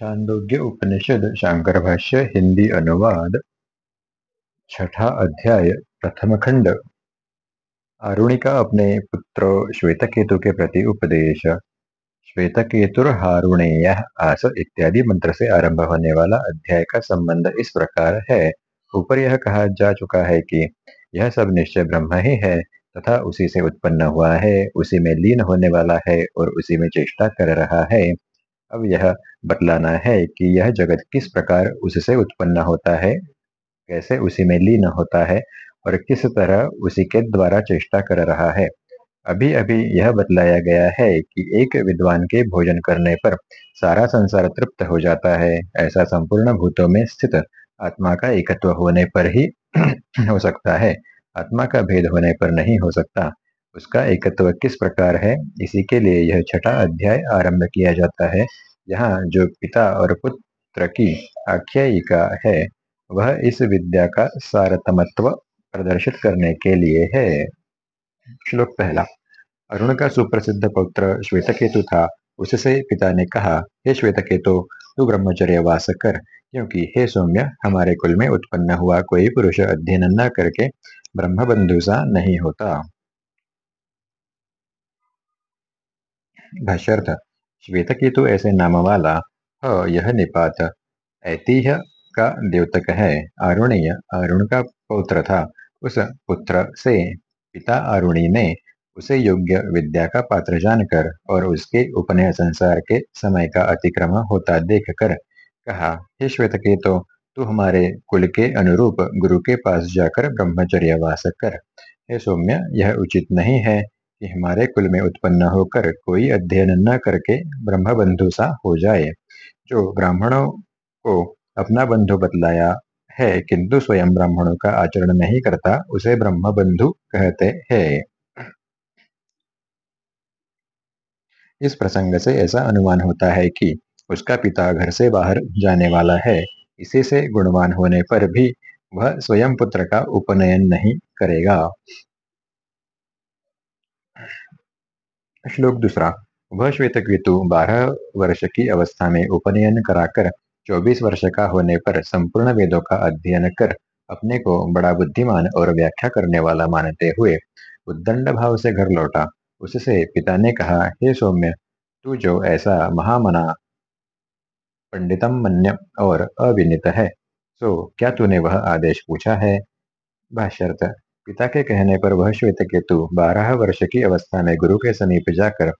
छांदोग्य उपनिषद शांकर भाष्य हिंदी अनुवाद, छठा अध्याय, प्रथम खंड। आरुणिका अपने पुत्र श्वेतकेतु के प्रति उपदेश, श्वेतकेतुर्हारुणेय आस इत्यादि मंत्र से आरंभ होने वाला अध्याय का संबंध इस प्रकार है। ऊपर यह कहा जा चुका है कि यह सब निश्चय ब्रह्म ही है, तथा उसी से उत्पन्न हुआ है, उसी में लीन होने वाला है और उसी में चेष्टा कर रहा है। अब यह बतलाना है कि यह जगत किस प्रकार उससे उत्पन्न होता है, कैसे उसी में लीन होता है और किस तरह उसी के द्वारा चेष्टा कर रहा है। अभी अभी यह बतलाया गया है कि एक विद्वान के भोजन करने पर सारा संसार तृप्त हो जाता है। ऐसा संपूर्ण भूतों में स्थित आत्मा का एकत्व होने पर ही हो सकता है। आत्मा का भेद होने पर नहीं हो सकता। उसका एकत्व किस प्रकार है? इसी के लिए यह छठा अध्याय आरंभ किया जाता है। यहाँ जो पिता और पुत्र की आख्यायिका है, वह इस विद्या का सारतमत्व प्रदर्शित करने के लिए है। श्लोक पहला। अरुण का सुप्रसिद्ध पुत्र श्वेतकेतु था। उससे पिता ने कहा, हे श्वेतकेतु, तू ब्रह्मचर्य वास कर, क्योंकि हे सौम्य, हमारे कुल में उत्पन्न हुआ कोई पुरुष अध्ययन न करके ब्रह्म बंधु सा नहीं होता। भाष्यर्थ, श्वेतकेतु ऐसे नाम वाला, ह, यह निपात, ऐतिह्य का द्योतक है, आरुणीय, अरुण का पौत्र था, उस पुत्र से पिता अरुणी ने उसे योग्य विद्या का पात्र जानकर और उसके उपनय संसार के समय का अतिक्रम होता देख कर कहा, हे श्वेतकेतो, तू हमारे कुल के अनुरूप गुरु के पास जाकर ब्रह्मचर्य वास कर। हे सौम्य, यह उचित नहीं है कि हमारे कुल में उत्पन्न होकर कोई अध्ययन न करके ब्रह्म बंधु सा हो जाए। जो ब्राह्मणों को अपना बंधु बतलाया है, किंतु स्वयं ब्राह्मणों का आचरण नहीं करता, उसे ब्रह्म बंधु कहते हैं। इस प्रसंग से ऐसा अनुमान होता है कि उसका पिता घर से बाहर जाने वाला है। इसी से गुणवान होने पर भी वह स्वयं पुत्र का उपनयन नहीं करेगा। श्लोक दूसरा वह श्वेतकेतु बारह वर्ष की अवस्था में उपनयन कराकर चौबीस वर्ष का होने पर संपूर्ण वेदों का अध्ययन कर अपने को बड़ा बुद्धिमान और व्याख्या करने वाला मानते हुए उद्दंड भाव से घर लौटा। उससे पिता ने कहा, हे सौम्य, तू जो ऐसा महामना पंडितम मन्य और अविनित है, सो क्या तूने वह आदेश पूछा है? भाष्यर्थ पिता के कहने पर वह श्वेत केतु बारह वर्ष की अवस्था में गुरु के समीप जाकर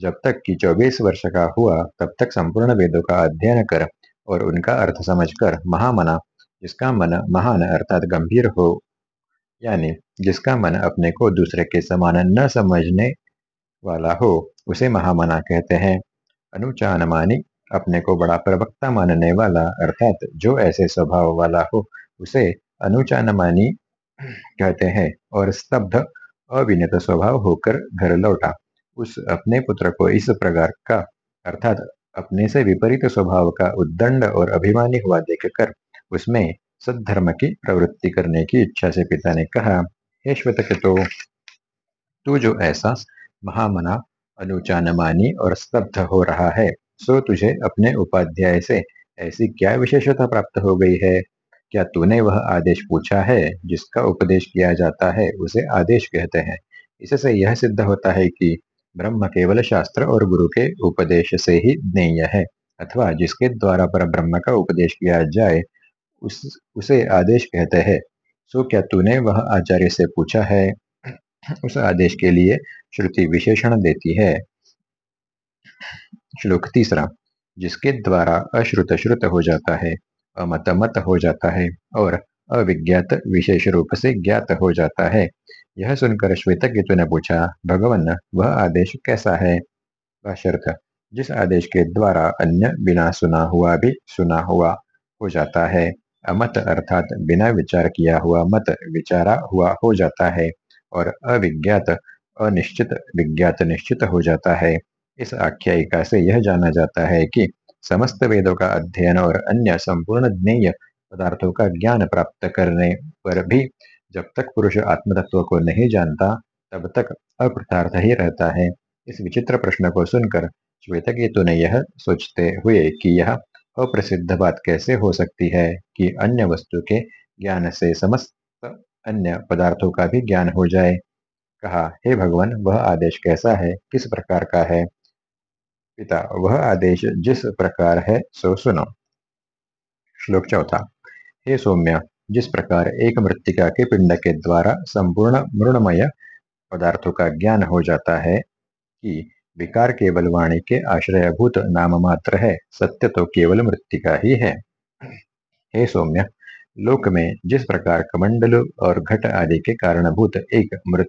जब तक कि चौबीस वर्ष का हुआ, तब तक संपूर्ण वेदों का अध्ययन कर और उनका अर्थ समझकर महामना, जिसका मन महान अर्थात गंभीर हो, यानी जिसका मन अपने को दूसरे के समान न समझने वाला हो, उसे महामना कहते हैं। अनुचानमानी अपने को बड़ा प्रवक्ता मानने वाला, अर्थात जो ऐसे स्वभाव वाला हो, उसे अनुचानमानी कहते हैं, और स्तब्ध अविनत स्वभाव होकर घर लौटा। उस अपने पुत्र को इस प्रकार का, अर्थात अपने से विपरीत स्वभाव का उद्दंड और अभिमानी हुआ देखकर उसमें सद्धर्म की प्रवृत्ति करने की इच्छा से पिता ने कहा, हे श्वेत तो तू जो ऐसा महामना, अनुचानमानी और स्तब्ध हो रहा है, सो तुझे अपने उपाध्याय से ऐसी क्या विशेषता प्राप्त हो गई है? क्या तूने वह आदेश पूछा है? जिसका उपदेश किया जाता है, उसे आदेश कहते हैं। इससे यह सिद्ध होता है कि ब्रह्म केवल शास्त्र और गुरु के उपदेश से ही ज्ञेय है, अथवा जिसके द्वारा पर ब्रह्म का उपदेश किया जाए, उस, उसे आदेश कहते हैं। सो क्या तूने वह आचार्य से पूछा है? उस आदेश के लिए श्रुति विशेषण देती है। श्लोक तीसरा, जिसके द्वारा अश्रुत श्रुत हो जाता है। अमत मत हो जाता है और अविज्ञात विशेष रूप से ज्ञात हो जाता है। यह सुनकर श्वेत ने पूछा, भगवान, वह आदेश कैसा है? जिस आदेश के द्वारा अन्य बिना सुना हुआ भी सुना हुआ हो जाता है, अमत अर्थात बिना विचार किया हुआ मत विचारा हुआ हो जाता है और अविज्ञात, अनिश्चित, विज्ञात निश्चित हो जाता है। इस आख्यायिका से यह जाना जाता है कि समस्त वेदों का अध्ययन और अन्य संपूर्ण ज्ञेय पदार्थों का ज्ञान प्राप्त करने पर भी जब तक पुरुष आत्मतत्व को नहीं जानता, तब तक अकृतार्थ ही रहता है। इस विचित्र प्रश्न को सुनकर श्वेतकेतु ने यह सोचते हुए कि यह अप्रसिद्ध बात कैसे हो सकती है कि अन्य वस्तु के ज्ञान से समस्त अन्य पदार्थों का भी ज्ञान हो जाए? कहा, हे भगवान, वह आदेश कैसा है? किस प्रकार का है? पिता, वह आदेश जिस प्रकार है, सो सुनो। श्लोक चौथा। हे सौम्य, जिस प्रकार एक मृतिका के पिंड के द्वारा संपूर्ण मृणमय पदार्थों का ज्ञान हो जाता है कि विकार केवल वाणी के आश्रयभूत नाम मात्र है, सत्य तो केवल मृतिका ही है। हे सौम्य, लोक में जिस प्रकार कमंडल और घट आदि के कारणभूत एक मृत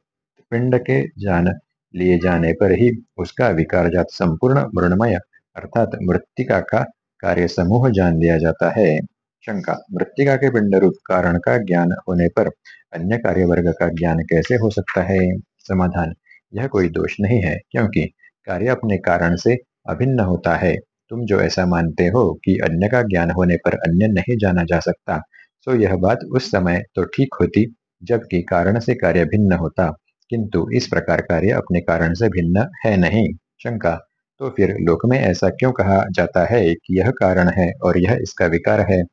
पिंड के जान लिए जाने पर ही उसका विकार जात संपूर्ण मृणमय अर्थात मृतिका का कार्य समूह जान लिया जाता है। शंका, मृतिका के पिंड रूप कारण का ज्ञान होने पर अन्य कार्य वर्ग का ज्ञान कैसे हो सकता है? समाधान, यह कोई दोष नहीं है, क्योंकि कार्य अपने कारण से अभिन्न होता है। तुम जो ऐसा मानते हो कि अन्य का ज्ञान होने पर अन्य नहीं जाना जा सकता तो यह बात उस समय तो ठीक होती, जबकि कारण से कार्य भिन्न होता। किंतु इस प्रकार कार्य अपने कारण से भिन्न है नहीं। शंका। तो फिर लोक में ऐसा क्यों कहा जाता है कि यह कारण है और यह इसका विकार है?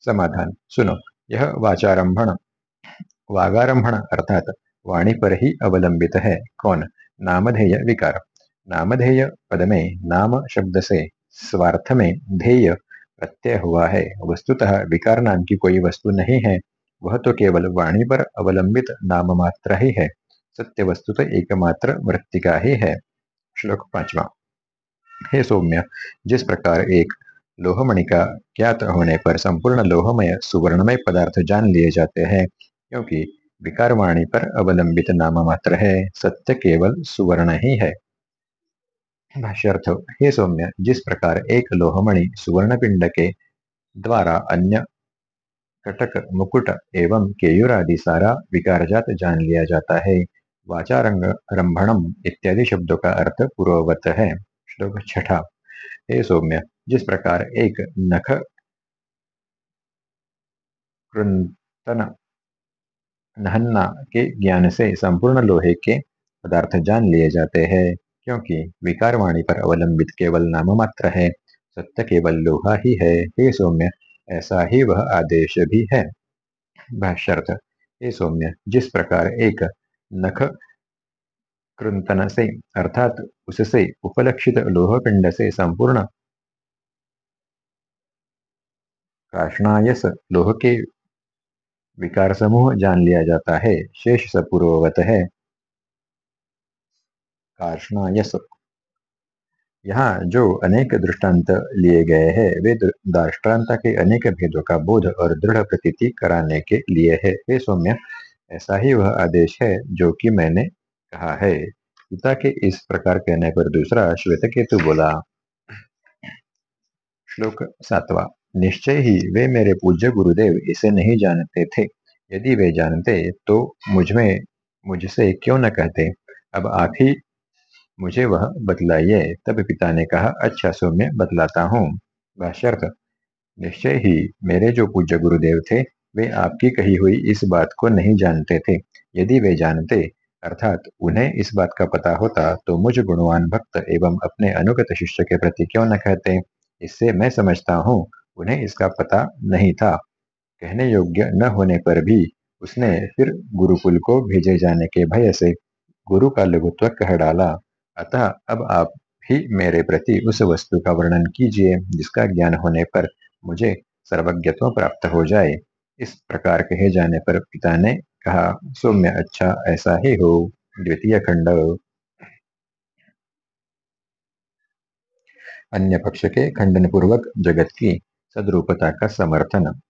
समाधान। सुनो। यह वाचारंभण। वागारंभण अर्थात वाणी पर ही अवलंबित है। कौन? नामधेय विकार। नामधेय पद में नाम शब्द से स्वार्थ में ध्येय प्रत्यय हुआ है। वस्तुतः विकार नाम की कोई वस्तु नहीं है। वह तो केवल वाणी पर अवलंबित नाम मात्र ही है। सत्य वस्तु तो एकमात्र मृतिका ही है। श्लोक पांचवा। हे सौम्य, जिस प्रकार एक लोहमणि का ज्ञात होने पर संपूर्ण लोहमय सुवर्णमय पदार्थ जान लिए जाते हैं, क्योंकि विकार वाणी पर अवलंबित नाम मात्र है, सत्य केवल सुवर्ण ही है। भाष्यर्थ, हे सौम्य, जिस प्रकार एक लोहमणि सुवर्ण पिंड के द्वारा अन्य कटक, मुकुट एवं केयुर आदि सारा विकारजात जान लिया जाता है वाचारंग रंभणम इत्यादि शब्दों का अर्थ पूर्ववत है। श्लोक छठा। हे सौम्य, जिस प्रकार एक नख कृंतन नहन्ना के ज्ञान से संपूर्ण लोहे के पदार्थ जान लिए जाते हैं, क्योंकि विकार वाणी पर अवलंबित केवल नाम मात्र है, सत्य केवल लोहा ही है। हे सौम्य, ऐसा ही वह आदेश भी है। भाष्यर्थ, हे सौम्य, जिस प्रकार एक नख कृंतन से अर्थात उससे उपलक्षित लोह पिंड से संपूर्ण काष्णायस लोह के विकार समूह जान लिया जाता है। शेष सपूर्ववत है। कार्षणायस यहाँ जो अनेक दृष्टांत लिए गए हैं, वे दाष्टान्त के अनेक भेदों का बोध और दृढ़ प्रतीति कराने के लिए है। वे सौम्य ऐसा ही वह आदेश है जो कि मैंने कहा है। पिता के इस प्रकार कहने पर दूसरा श्वेत केतु बोला, श्लोक सातवा, निश्चय ही वे मेरे पूज्य गुरुदेव इसे नहीं जानते थे। यदि वे जानते तो मुझमें मुझसे क्यों न कहते? अब आप ही मुझे वह बतलाइए। तब पिता ने कहा अच्छा सो मैं बतलाता हूँ। निश्चय ही मेरे जो पूज्य गुरुदेव थे वे आपकी कही हुई इस बात को नहीं जानते थे। यदि वे जानते, अर्थात उन्हें इस बात का पता होता तो मुझ गुणवान भक्त एवं अपने अनुगत शिष्य के प्रति क्यों न कहते? इससे मैं समझता हूँ, उन्हें इसका पता नहीं था। कहने योग्य न होने पर भी उसने फिर गुरुकुल को भेजे जाने के भय से गुरु का लघुत्व कह डाला। अतः अब आप ही मेरे प्रति उस वस्तु का वर्णन कीजिए, जिसका ज्ञान होने पर मुझे सर्वज्ञत्व प्राप्त हो जाए। इस प्रकार कहे जाने पर पिता ने कहा, सौम्य अच्छा ऐसा ही हो, द्वितीय खंड। अन्य पक्ष के खंडन पूर्वक जगत की सदरूपता का समर्थन।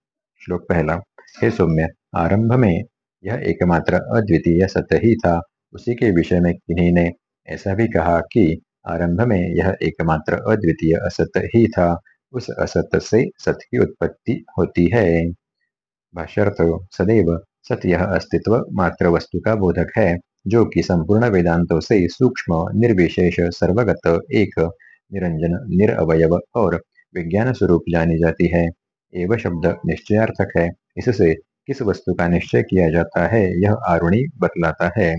श्लोक पहला, हे सौम्य, आरंभ में यह एकमात्र अद्वितीय सत्य ही था। उसी के विषय में किन्हीं ने ऐसा भी कहा कि आरंभ में यह एकमात्र अद्वितीय असत्य ही था। उस असत्य से सत्य की उत्पत्ति होती है। भाष्यर्थ सदैव सत्य यह अस्तित्व मात्र वस्तु का बोधक है, जो कि संपूर्ण वेदांतों से सूक्ष्म, निर्विशेष, सर्वगत, एक, निरंजन निरअवयव और विज्ञान स्वरूप जानी जाती है। एव शब्द निश्चयार्थक है। इससे किस वस्तु का निश्चय किया जाता है, यह आरुणी बतलाता है।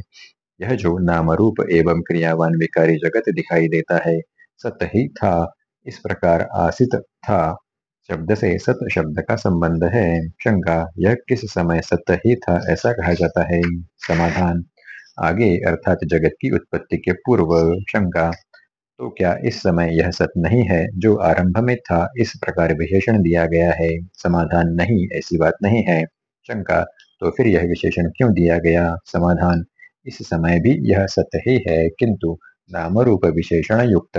यह जो नाम रूप एवं क्रियावान विकारी जगत दिखाई देता है, सत्य ही था, इस प्रकार आसित था। शब्द से सत शब्द का संबंध है। शंका, यह किस समय सत्य ही था ऐसा कहा जाता है। समाधान, आगे अर्थात जगत की उत्पत्ति के पूर्व। शंका तो क्या इस समय यह सत नहीं है जो आरंभ में था, इस प्रकार विशेषण दिया गया है। समाधान नहीं, ऐसी बात नहीं है। शंका तो फिर यह विशेषण क्यों दिया गया? समाधान, इस समय भी यह सत्य ही है, किंतु नाम रूप विशेषण युक्त।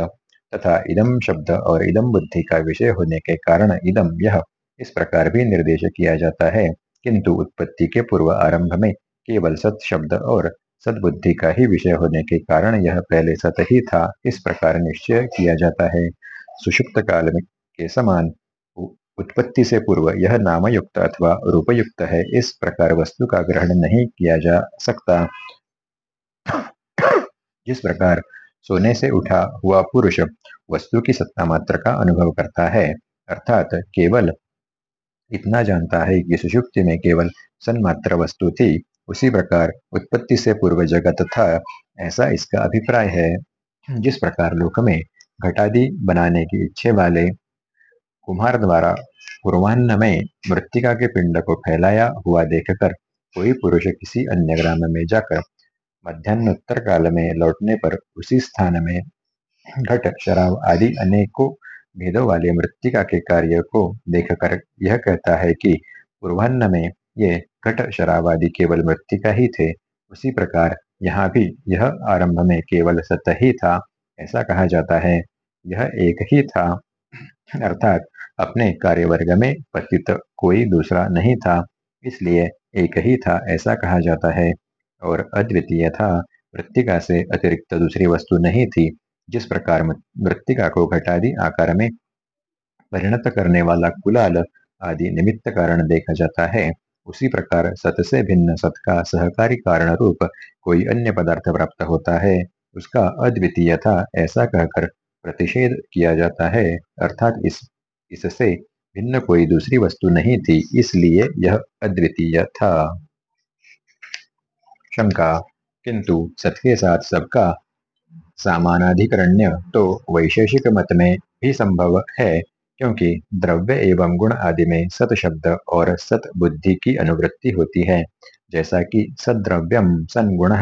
तथा इदम शब्द और इदम बुद्धि का विषय होने के कारण इदम यह इस प्रकार भी निर्देश किया जाता है। किंतु उत्पत्ति के पूर्व आरंभ में केवल सत शब्द और सदबुद्धि का ही विषय होने के कारण यह पहले सत ही था, इस प्रकार निश्चय किया जाता है। सुषुप्त काल में के समान उत्पत्ति से पूर्व यह नामयुक्त अथवा रूपयुक्त है, इस प्रकार वस्तु का ग्रहण नहीं किया जा सकता। जिस प्रकार सोने से उठा हुआ पुरुष वस्तु की सत्ता मात्र का अनुभव करता है, अर्थात केवल इतना जानता है कि सुषुप्ति में केवल सन्मात्र वस्तु थी, उसी प्रकार उत्पत्ति से पूर्व जगत था, ऐसा इसका अभिप्राय है। जिस प्रकार लोक में घटादि बनाने की इच्छे वाले कुम्हार द्वारा पूर्वान्न में मृतिका के पिंड को फैलाया हुआ देखकर कोई पुरुष किसी अन्य ग्राम में जाकर मध्यान्होत्तर काल में लौटने पर उसी स्थान में घट, शराब आदि अनेकों भेदों वाले मृतिका के कार्य को देखकर यह कहता है कि पूर्वान्न में ये घट, शराब आदि केवल मृतिका ही थे। उसी प्रकार यहाँ भी यह आरंभ में केवल सत ही था, ऐसा कहा जाता है। यह एक ही था, अर्थात अपने कार्य वर्ग में पतित कोई दूसरा नहीं था, इसलिए एक ही था, ऐसा कहा जाता है। और अद्वितीय था। मृतिका से अतिरिक्त दूसरी वस्तु नहीं थी, जिस प्रकार मृतिका को घटादि आकार में परिणत करने वाला कुलाल आदि निमित्त कारण देखा जाता है, उसी प्रकार सत से भिन्न सत का सहकारी कारण रूप कोई अन्य पदार्थ प्राप्त होता है, उसका अद्वितीय था ऐसा कहकर प्रतिषेध किया जाता है, अर्थात इस, इससे भिन्न कोई दूसरी वस्तु नहीं थी, इसलिए यह अद्वितीय था। शंका किंतु सत के साथ सबका सामानाधिकरण्य तो वैशेषिक मत में भी संभव है, क्योंकि द्रव्य एवं गुण आदि में सत शब्द और सत बुद्धि की अनुवृत्ति होती है। जैसा कि सद्रव्यम सन गुण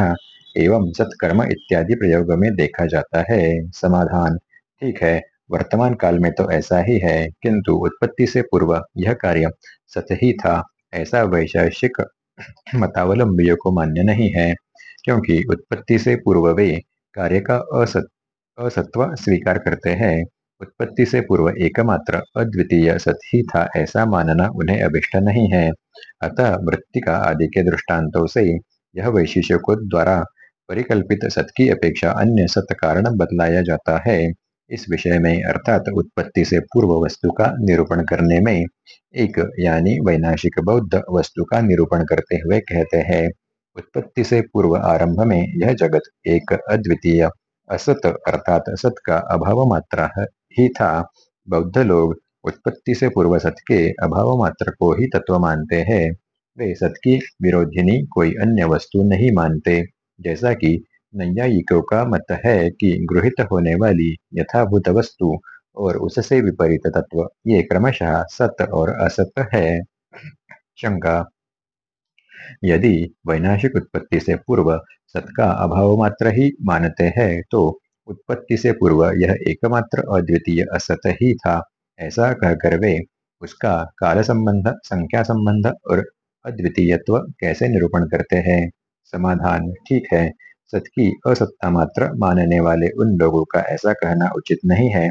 एवं सत्कर्म इत्यादि प्रयोग में देखा जाता है। समाधान, ठीक है, वर्तमान काल में तो ऐसा ही है, किंतु उत्पत्ति से पूर्व यह कार्य सत ही था, ऐसा वैशेषिक मतावलंबियों को मान्य नहीं है, क्योंकि उत्पत्ति से पूर्व वे कार्य का असत, असत्व स्वीकार करते हैं। उत्पत्ति से पूर्व एकमात्र अद्वितीय सत ही था, ऐसा मानना उन्हें अभिष्ट नहीं है। अतः मृतिका आदि के दृष्टांतों से यह वैशिष्य को द्वारा परिकल्पित सत की अपेक्षा अन्य सत कारण बदलाया जाता है। इस विषय में अर्थात उत्पत्ति से पूर्व वस्तु का निरूपण करने में एक यानी वैनाशिक बौद्ध वस्तु का निरूपण करते हुए कहते हैं। उत्पत्ति से पूर्व आरंभ में यह जगत एक अद्वितीय, असत अर्थात सत का अभाव मात्रा ही था। बौद्ध लोग उत्पत्ति से पूर्व सत के अभाव मात्र को ही तत्व मानते हैं। वे सत की विरोधिनी कोई अन्य वस्तु नहीं मानते, जैसा कि नैयायिकों का मत है कि गृहित होने वाली यथाभूत वस्तु और उससे विपरीत तत्व, ये क्रमशः सत और असत है। शंका। यदि वैनाशिक उत्पत्ति से पूर्व सत का अभाव मात्र ही मानते हैं तो उत्पत्ति से पूर्व यह एकमात्र अद्वितीय असत ही था। ऐसा कहकर वे उसका काल संबंध संख्या संबंध और अद्वितीयत्व कैसे निरूपण करते हैं? समाधान ठीक है। सत की असत्ता मात्र मानने वाले उन लोगों का ऐसा कहना उचित नहीं है।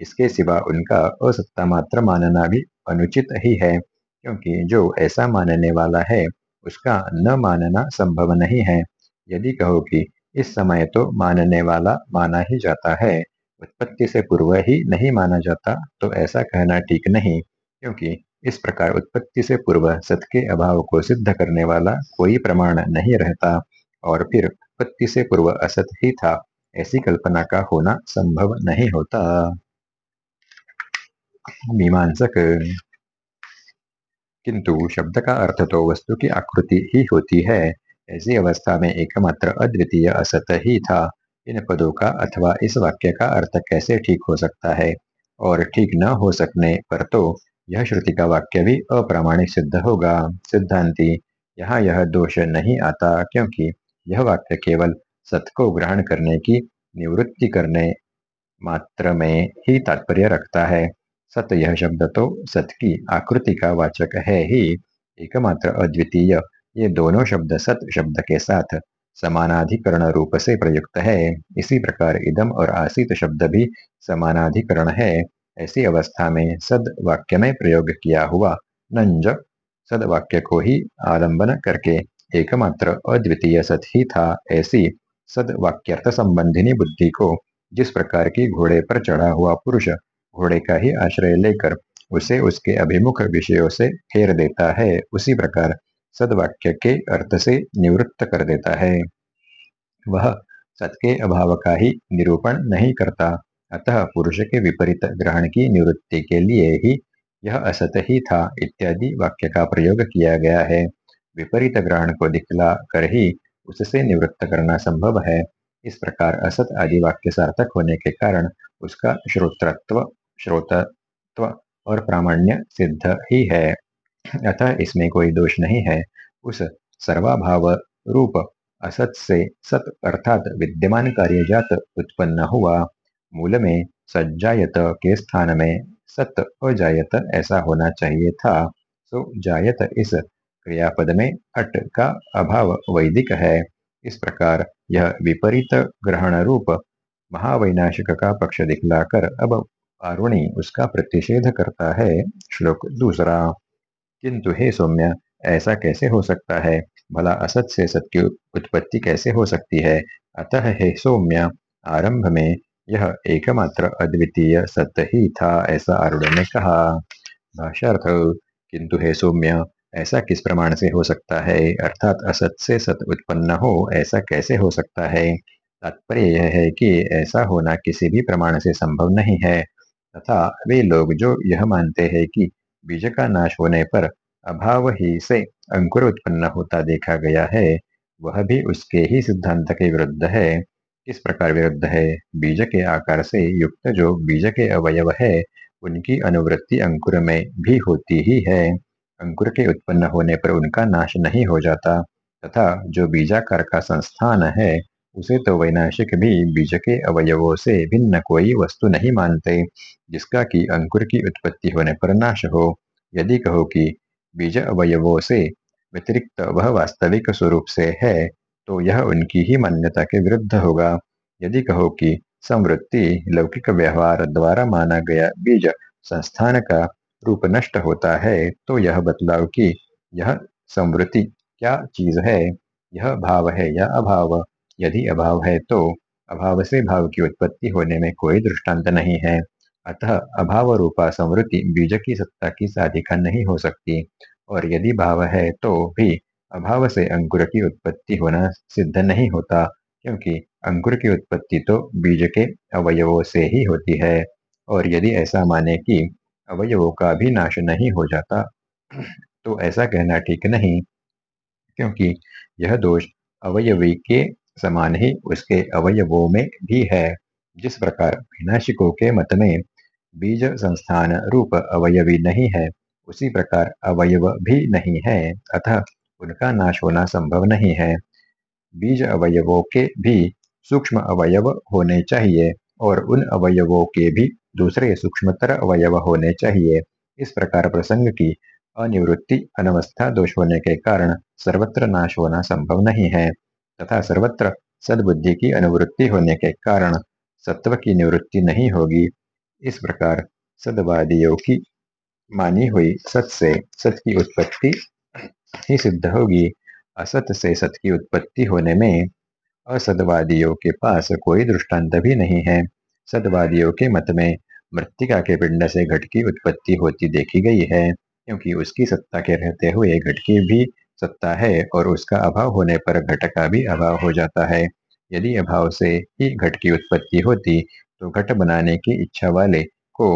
इसके सिवा उनका असत्ता मात्र मानना भी अनुचित ही है, क्योंकि जो ऐसा मानने वाला है, उसका न मानना संभव नहीं है। यदि कहो कि इस समय तो मानने वाला माना ही जाता है, उत्पत्ति से पूर्व ही नहीं माना जाता तो ऐसा कहना ठीक नहीं, क्योंकि इस प्रकार उत्पत्ति से पूर्व सत के अभाव को सिद्ध करने वाला कोई प्रमाण नहीं रहता, और फिर उत्पत्ति से पूर्व असत ही था। ऐसी कल्पना का होना संभव नहीं होता। मीमांसक। किंतु शब्द का अर्थ तो वस्तु की आकृति ही होती है। ऐसी अवस्था में एकमात्र अद्वितीय असत ही था। इन पदों का अथवा इस वाक्य का अर्थ कैसे ठीक हो सकता है? और ठीक न हो सकने पर तो यह श्रुति का वाक्य भी अप्रामाणिक सिद्ध होगा। सिद्धांति, यहाँ यह दोष नहीं आता क्योंकि यह वाक्य केवल सत को ग्रहण करने की निवृत्ति करने मात्र में ही तात्पर्य रखता है। सत यह शब्द तो सत की आकृति का वाचक है ही, एकमात्र अद्वितीय। ये दोनों शब्द सत शब्द के साथ समानाधिकरण रूप से प्रयुक्त है। इसी प्रकार इदम और आसित शब्द भी समानाधिकरण है। ऐसी अवस्था में सद वाक्य में प्रयोग किया हुआ नंज सद वाक्य को ही आलंबन करके एकमात्र अद्वितीय सत ही था ऐसी सद वाक्यर्थ संबंधिनी बुद्धि को, जिस प्रकार की घोड़े पर चढ़ा हुआ पुरुष घोड़े का ही आश्रय लेकर उसे उसके अभिमुख विषयों से फेर देता है, उसी प्रकार सदवाक्य के अर्थ से निवृत्त कर देता है। वह सत के अभाव का ही निरूपण नहीं करता, अतः पुरुष के विपरीत ग्रहण की निवृत्ति के लिए ही यह असत ही था इत्यादि वाक्य का प्रयोग किया गया है। विपरीत ग्रहण को दिखला कर ही उससे निवृत्त करना संभव है। इस प्रकार असत आदि वाक्य सार्थक होने के कारण उसका श्रोतृत्व, श्रोतत्व और प्रामाण्य सिद्ध ही है। अतः इसमें कोई दोष नहीं है। उस सर्वाभाव रूप असत से सत अर्थात विद्यमान कार्यजात उत्पन्न हुआ। मूल में सज्जायत के स्थान में सत अजायत ऐसा होना चाहिए था। सो जायत इस क्रियापद में अट का अभाव वैदिक है। इस प्रकार यह विपरीत ग्रहण रूप महावैनाशिक का पक्ष दिखलाकर अब पारुणी उसका प्रतिषेध करता है। श्लोक दूसरा, किंतु हे सौम्य, ऐसा कैसे हो सकता है? भला असत से सत की उत्पत्ति कैसे हो सकती है? अतः हे सौम्य, आरंभ में यह एकमात्र अद्वितीय सत्य ही था, ऐसा आरूढ़ ने कहा। भाष्यार्थ, किंतु हे सौम्य ऐसा किस प्रमाण से हो सकता है? अर्थात असत से सत उत्पन्न हो, ऐसा कैसे हो सकता है? तात्पर्य यह है कि ऐसा होना किसी भी प्रमाण से संभव नहीं है। तथा वे लोग जो यह मानते हैं कि बीज का नाश होने पर अभाव ही से अंकुर उत्पन्न होता देखा गया है, वह भी उसके ही सिद्धांत के विरुद्ध है। किस प्रकार विरुद्ध है? बीज के आकार से युक्त जो बीज के अवयव है, उनकी अनुवृत्ति अंकुर में भी होती ही है। अंकुर के उत्पन्न होने पर उनका नाश नहीं हो जाता, तथा जो बीजाकार का संस्थान है, उसे तो वैनाशिक भी बीज के अवयवों से भिन्न कोई वस्तु नहीं मानते, जिसका कि अंकुर की उत्पत्ति होने पर नाश हो। यदि कहो कि बीज अवयवों से व्यतिरिक्त वह वास्तविक स्वरूप से है तो यह उनकी ही मान्यता के विरुद्ध होगा। यदि कहो कि संवृत्ति लौकिक व्यवहार द्वारा माना गया बीज संस्थान का रूप नष्ट होता है तो यह बतलाव कि यह संवृत्ति क्या चीज़ है? यह भाव है या अभाव? यदि अभाव है तो अभाव से भाव की उत्पत्ति होने में कोई दृष्टांत नहीं है। अतः अभाव रूपा संवृत्ति बीज की सत्ता की साधिका नहीं हो सकती। और यदि भाव है तो भी अभाव से अंकुर की उत्पत्ति होना सिद्ध नहीं होता, क्योंकि अंकुर की उत्पत्ति तो बीज के अवयवों से ही होती है। और यदि ऐसा माने कि अवयवों का भी नाश नहीं हो जाता। तो ऐसा कहना ठीक नहीं, क्योंकि यह दोष अवयवी के समान ही उसके अवयवों में भी है। जिस प्रकार विनाशिकों के मत में बीज संस्थान रूप अवयवी नहीं है, उसी प्रकार अवयव भी नहीं है, अतः उनका नाश होना संभव नहीं है। बीज अवयवों के भी सूक्ष्म अवयव होने चाहिए। और उन अवयवों के भी दूसरे सूक्ष्मतर अवयव होने चाहिए। इस प्रकार प्रसंग की अनिवृत्ति, अनवस्था दोष होने के कारण सर्वत्र नाश होना संभव नहीं है, तथा सर्वत्र सद्बुद्धि की अनुवृत्ति होने के कारण सत्व की निवृत्ति नहीं होगी। इस प्रकार सदवादियों की मानी हुई सत से सत की उत्पत्ति ही सिद्ध होगी। असत से सत की उत्पत्ति होने में असदवादियों के पास कोई दृष्टांत भी नहीं है। सदवादियों के मत में मृतिका के पिंड से घट की उत्पत्ति होती देखी गई है, क्योंकि उसकी सत्ता के रहते हुए घट की भी सत्ता है और उसका अभाव होने पर घट का भी अभाव हो जाता है। यदि अभाव से ही घट की उत्पत्ति होती तो घट बनाने की इच्छा वाले को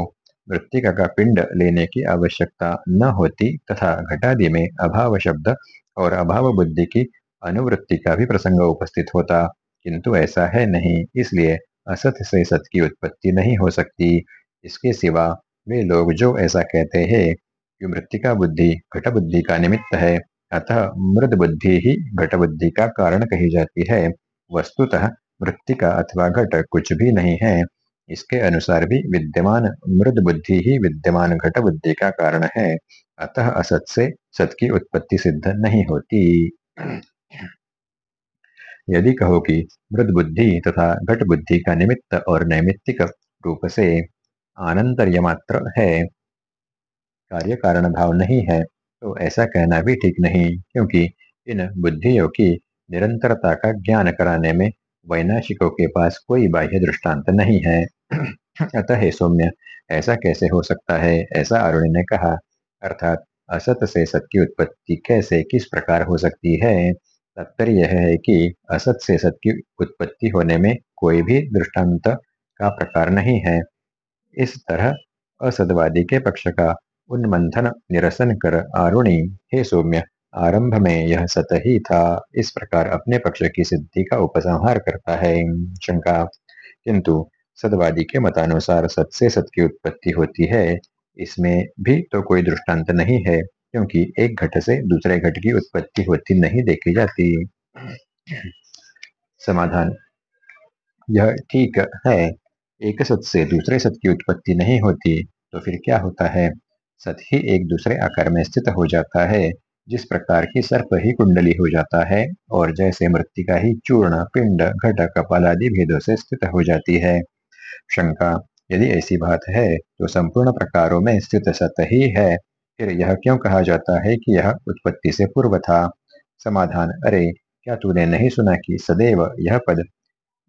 मृतिका का पिंड लेने की आवश्यकता न होती तथा घटादि में अभाव शब्द और अभाव बुद्धि की अनुवृत्ति का भी प्रसंग उपस्थित होता, किंतु ऐसा है नहीं, इसलिए असत से सत की उत्पत्ति नहीं हो सकती। इसके सिवा वे लोग जो ऐसा कहते हैं कि मृतिका बुद्धि घट बुद्धि का निमित्त है, अतः मृद बुद्धि ही घट बुद्धि का कारण कही जाती है। वस्तुतः मृतिका अथवा घट कुछ भी नहीं है। इसके अनुसार भी विद्यमान मृद बुद्धि ही विद्यमान घट बुद्धि का कारण है, अतः असत से सत की उत्पत्ति सिद्ध नहीं होती। यदि कहो कि मृद बुद्धि तथा घट बुद्धि का निमित्त और नैमित्तिक रूप से आनंतर्य मात्र है कार्य कारण भाव नहीं है तो ऐसा कहना भी ठीक नहीं, क्योंकि इन बुद्धियों की निरंतरता का ज्ञान कराने में वैनाशिकों के पास कोई बाह्य दृष्टांत नहीं है। अतः सौम्य, ऐसा कैसे हो सकता है? ऐसा अरुण ने कहा। अर्थात असत से सत की उत्पत्ति कैसे किस प्रकार हो सकती है? तात्पर्य यह है कि असत से सत की उत्पत्ति होने में कोई भी दृष्टांत का प्रकार नहीं है। इस तरह असदवादी के पक्ष का उन्मंथन, निरसन कर आरुणी, हे सौम्य, आरंभ में यह सत ही था। इस प्रकार अपने पक्ष की सिद्धि का उपसंहार करता है। शंका, किंतु सदवादी के मतानुसार सत से सत की उत्पत्ति होती है। इसमें भी तो कोई दृष्टांत नहीं है। क्योंकि एक घट से दूसरे घट की उत्पत्ति होती नहीं देखी जाती। समाधान। यह ठीक है, एक सत से दूसरे सत की उत्पत्ति नहीं होती तो फिर क्या होता है? सत ही एक दूसरे आकार में स्थित हो जाता है, जिस प्रकार की सर्प ही कुंडली हो जाता है, और जैसे मृतिका ही चूर्ण, पिंड, घट, कपाल आदि भेदों से स्थित हो जाती है। शंका, यदि ऐसी बात है तो संपूर्ण प्रकारों में स्थित सत ही है। फिर यह क्यों कहा जाता है कि यह उत्पत्ति से पूर्व था? समाधान, अरे, क्या तूने नहीं सुना कि सदैव यह पद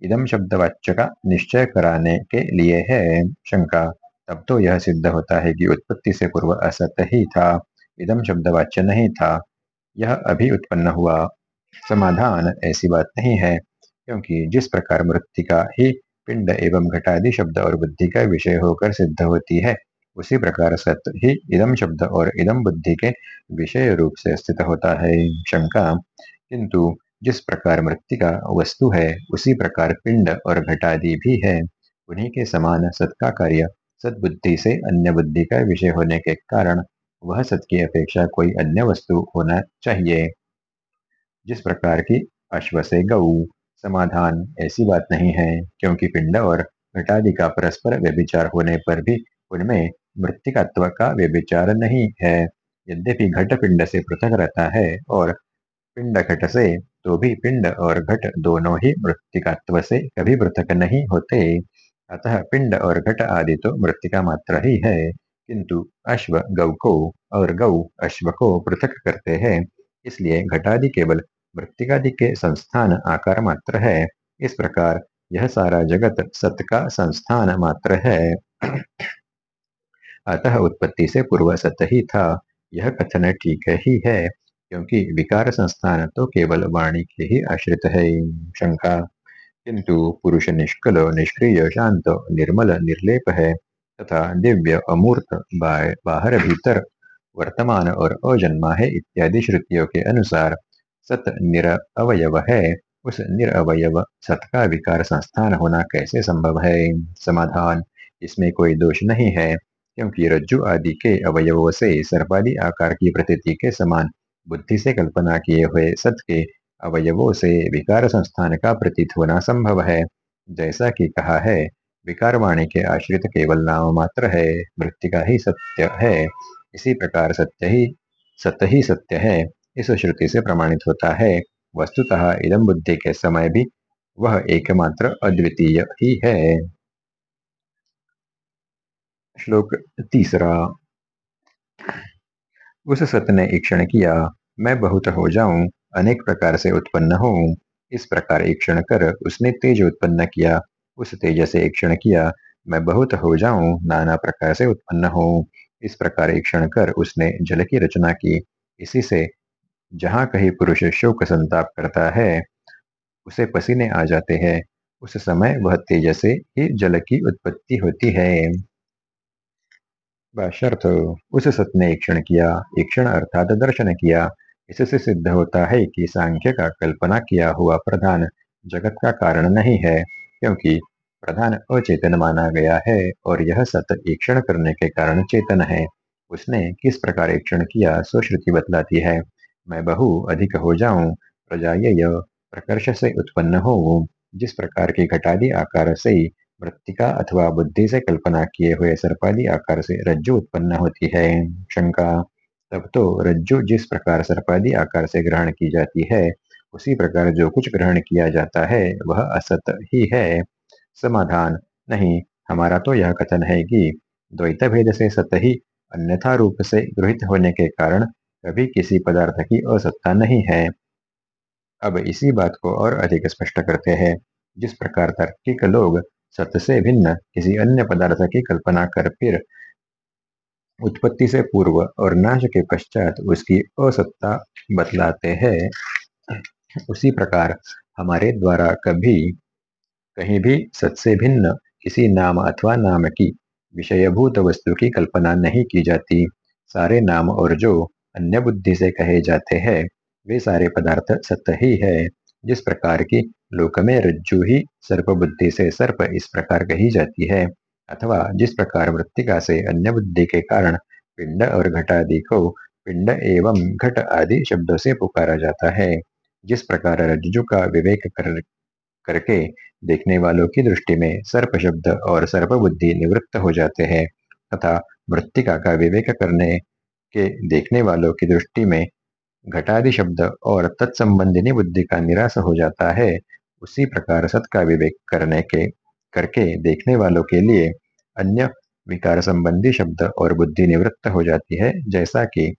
इदम शब्दवाच्य का निश्चय कराने के लिए है? शंका। तब तो यह सिद्ध होता है कि उत्पत्ति से पूर्व असत ही था इदम शब्दवाच्य नहीं था। यह अभी उत्पन्न हुआ। समाधान, ऐसी बात नहीं है, क्योंकि जिस प्रकार मृतिका ही पिंड एवं घटादि शब्द और बुद्धि का विषय होकर सिद्ध होती है उसी प्रकार सत्य ही इदम शब्द और इदम बुद्धि के विषय रूप से स्थित होता है शंका। किंतु जिस प्रकार मृतिका वस्तु है, उसी प्रकार पिंड और घटादि भी है। उन्हीं के समान सत का कार्य सदबुद्धि से अन्य बुद्धि का विषय होने के कारण वह सत की अपेक्षा कोई अन्य वस्तु होना चाहिए। जिस प्रकार की अश्व से गऊ, समाधान ऐसी बात नहीं है, क्योंकि पिंड और घटादि का परस्पर व्यभिचार होने पर भी उनमें मृतिकत्व का व्यभिचार नहीं है। यद्यपि घट पिंड से पृथक रहता है और पिंड घट से तो भी पिंड और घट दोनों ही मृतिकात्व से कभी पृथक नहीं होते। अतः पिंड और घट आदि तो मृतिका मात्र ही है। किंतु अश्व, गौ को और गौ अश्व को पृथक करते हैं। इसलिए घटादि केवल मृतिकादि के संस्थान आकार मात्र है। इस प्रकार यह सारा जगत सत का संस्थान मात्र है। अतः उत्पत्ति से पूर्व सत ही था। यह कथन ठीक ही है, क्योंकि विकार संस्थान तो केवल वाणी के ही आश्रित है, शंका। किंतु पुरुष निष्कल, निष्क्रिय, शांत, निर्मल, निर्लेप है, तथा दिव्य, अमूर्त बाहर भीतर, वर्तमान और अजन्मा है इत्यादि श्रुतियों के अनुसार सत निरअवयव है। उस निरअवयव सत का विकार संस्थान होना कैसे संभव है? समाधान। इसमें कोई दोष नहीं है। क्योंकि रज्जु आदि के अवयवों से सर्पादि आकार की प्रतीति के समान बुद्धि से कल्पना किए हुए सत के अवयवों से विकार संस्थान का प्रतीत होना संभव है। जैसा कि कहा है विकार वाणी के आश्रित केवल नाम मात्र है मृतिका ही सत्य है। इसी प्रकार सत्य ही सत्य ही सत्य है, इस श्रुति से प्रमाणित होता है। वस्तुतः इदम बुद्धि के समय भी वह एकमात्र अद्वितीय ही है। श्लोक तीसरा। उस सत ने ईक्षण किया, मैं बहुत हो जाऊँ, अनेक प्रकार से उत्पन्न हो इस प्रकार ईक्षण कर उसने तेज उत्पन्न किया। उस तेज से ईक्षण किया, मैं बहुत हो जाऊँ, नाना प्रकार से उत्पन्न हो इस प्रकार ईक्षण कर उसने जल की रचना की। इसी से जहाँ कहीं पुरुष शोक संताप करता है, उसे पसीने आ जाते हैं। उस समय वह तेज से ही जल की उत्पत्ति होती है। बाशर्थ उस सत ने ईक्षण किया ईक्षण अर्थात दर्शन किया। इससे सिद्ध होता है कि सांख्य का कल्पना किया हुआ प्रधान जगत का कारण नहीं है, क्योंकि प्रधान अचेतन माना गया है और यह सत ईक्षण करने के कारण चेतन है। उसने किस प्रकार ईक्षण किया सो श्रुति बतलाती है, मैं बहु अधिक हो जाऊँ प्रजाय प्रकर्ष से उत्पन्न हो जिस प्रकार की घटादी आकार से मृतिका अथवा बुद्धि से कल्पना किए हुए सर्पादि आकार से रज्जु उत्पन्न होती है। शंका, तब तो रज्जु जिस प्रकार सर्पादि आकार से ग्रहण की जाती है, उसी प्रकार जो कुछ ग्रहण किया जाता है, वह असत ही है। समाधान, नहीं, हमारा तो यह कथन है कि द्वैत भेद से सत ही अन्यथा रूप से गृहित होने के कारण कभी किसी पदार्थ की असत्ता नहीं है। अब इसी बात को और अधिक स्पष्ट करते हैं। जिस प्रकार तार्किक लोग सत्य से भिन्न किसी अन्य पदार्थ की कल्पना कर फिर उत्पत्ति से पूर्व और नाश के पश्चात उसकी असत्ता बतलाते हैं। उसी प्रकार हमारे द्वारा कभी, कहीं भी सत से भिन्न किसी नाम अथवा नाम की विषयभूत वस्तु की कल्पना नहीं की जाती। सारे नाम और जो अन्य बुद्धि से कहे जाते हैं, वे सारे पदार्थ सत्य ही है। जिस प्रकार की लोक में रज्जु ही सर्प बुद्धि से सर्प इस प्रकार कही जाती है, अथवा जिस प्रकार मृतिका से अन्य बुद्धि के कारण पिंड और घट आदि को पिंड एवं घट आदि शब्दों से पुकारा जाता है। जिस प्रकार रज्जु का विवेक कर, करके देखने वालों की दृष्टि में सर्प शब्द और सर्प बुद्धि निवृत्त हो जाते हैं, तथा मृतिका का विवेक करने के, देखने वालों की दृष्टि में घटादि शब्द और तत्संबंधिनी बुद्धि का निराश हो जाता है, उसी प्रकार सत का विवेक करने के, करके देखने वालों के लिए अन्य विकार संबंधी शब्द और बुद्धि निवृत्त हो जाती है, जैसा कि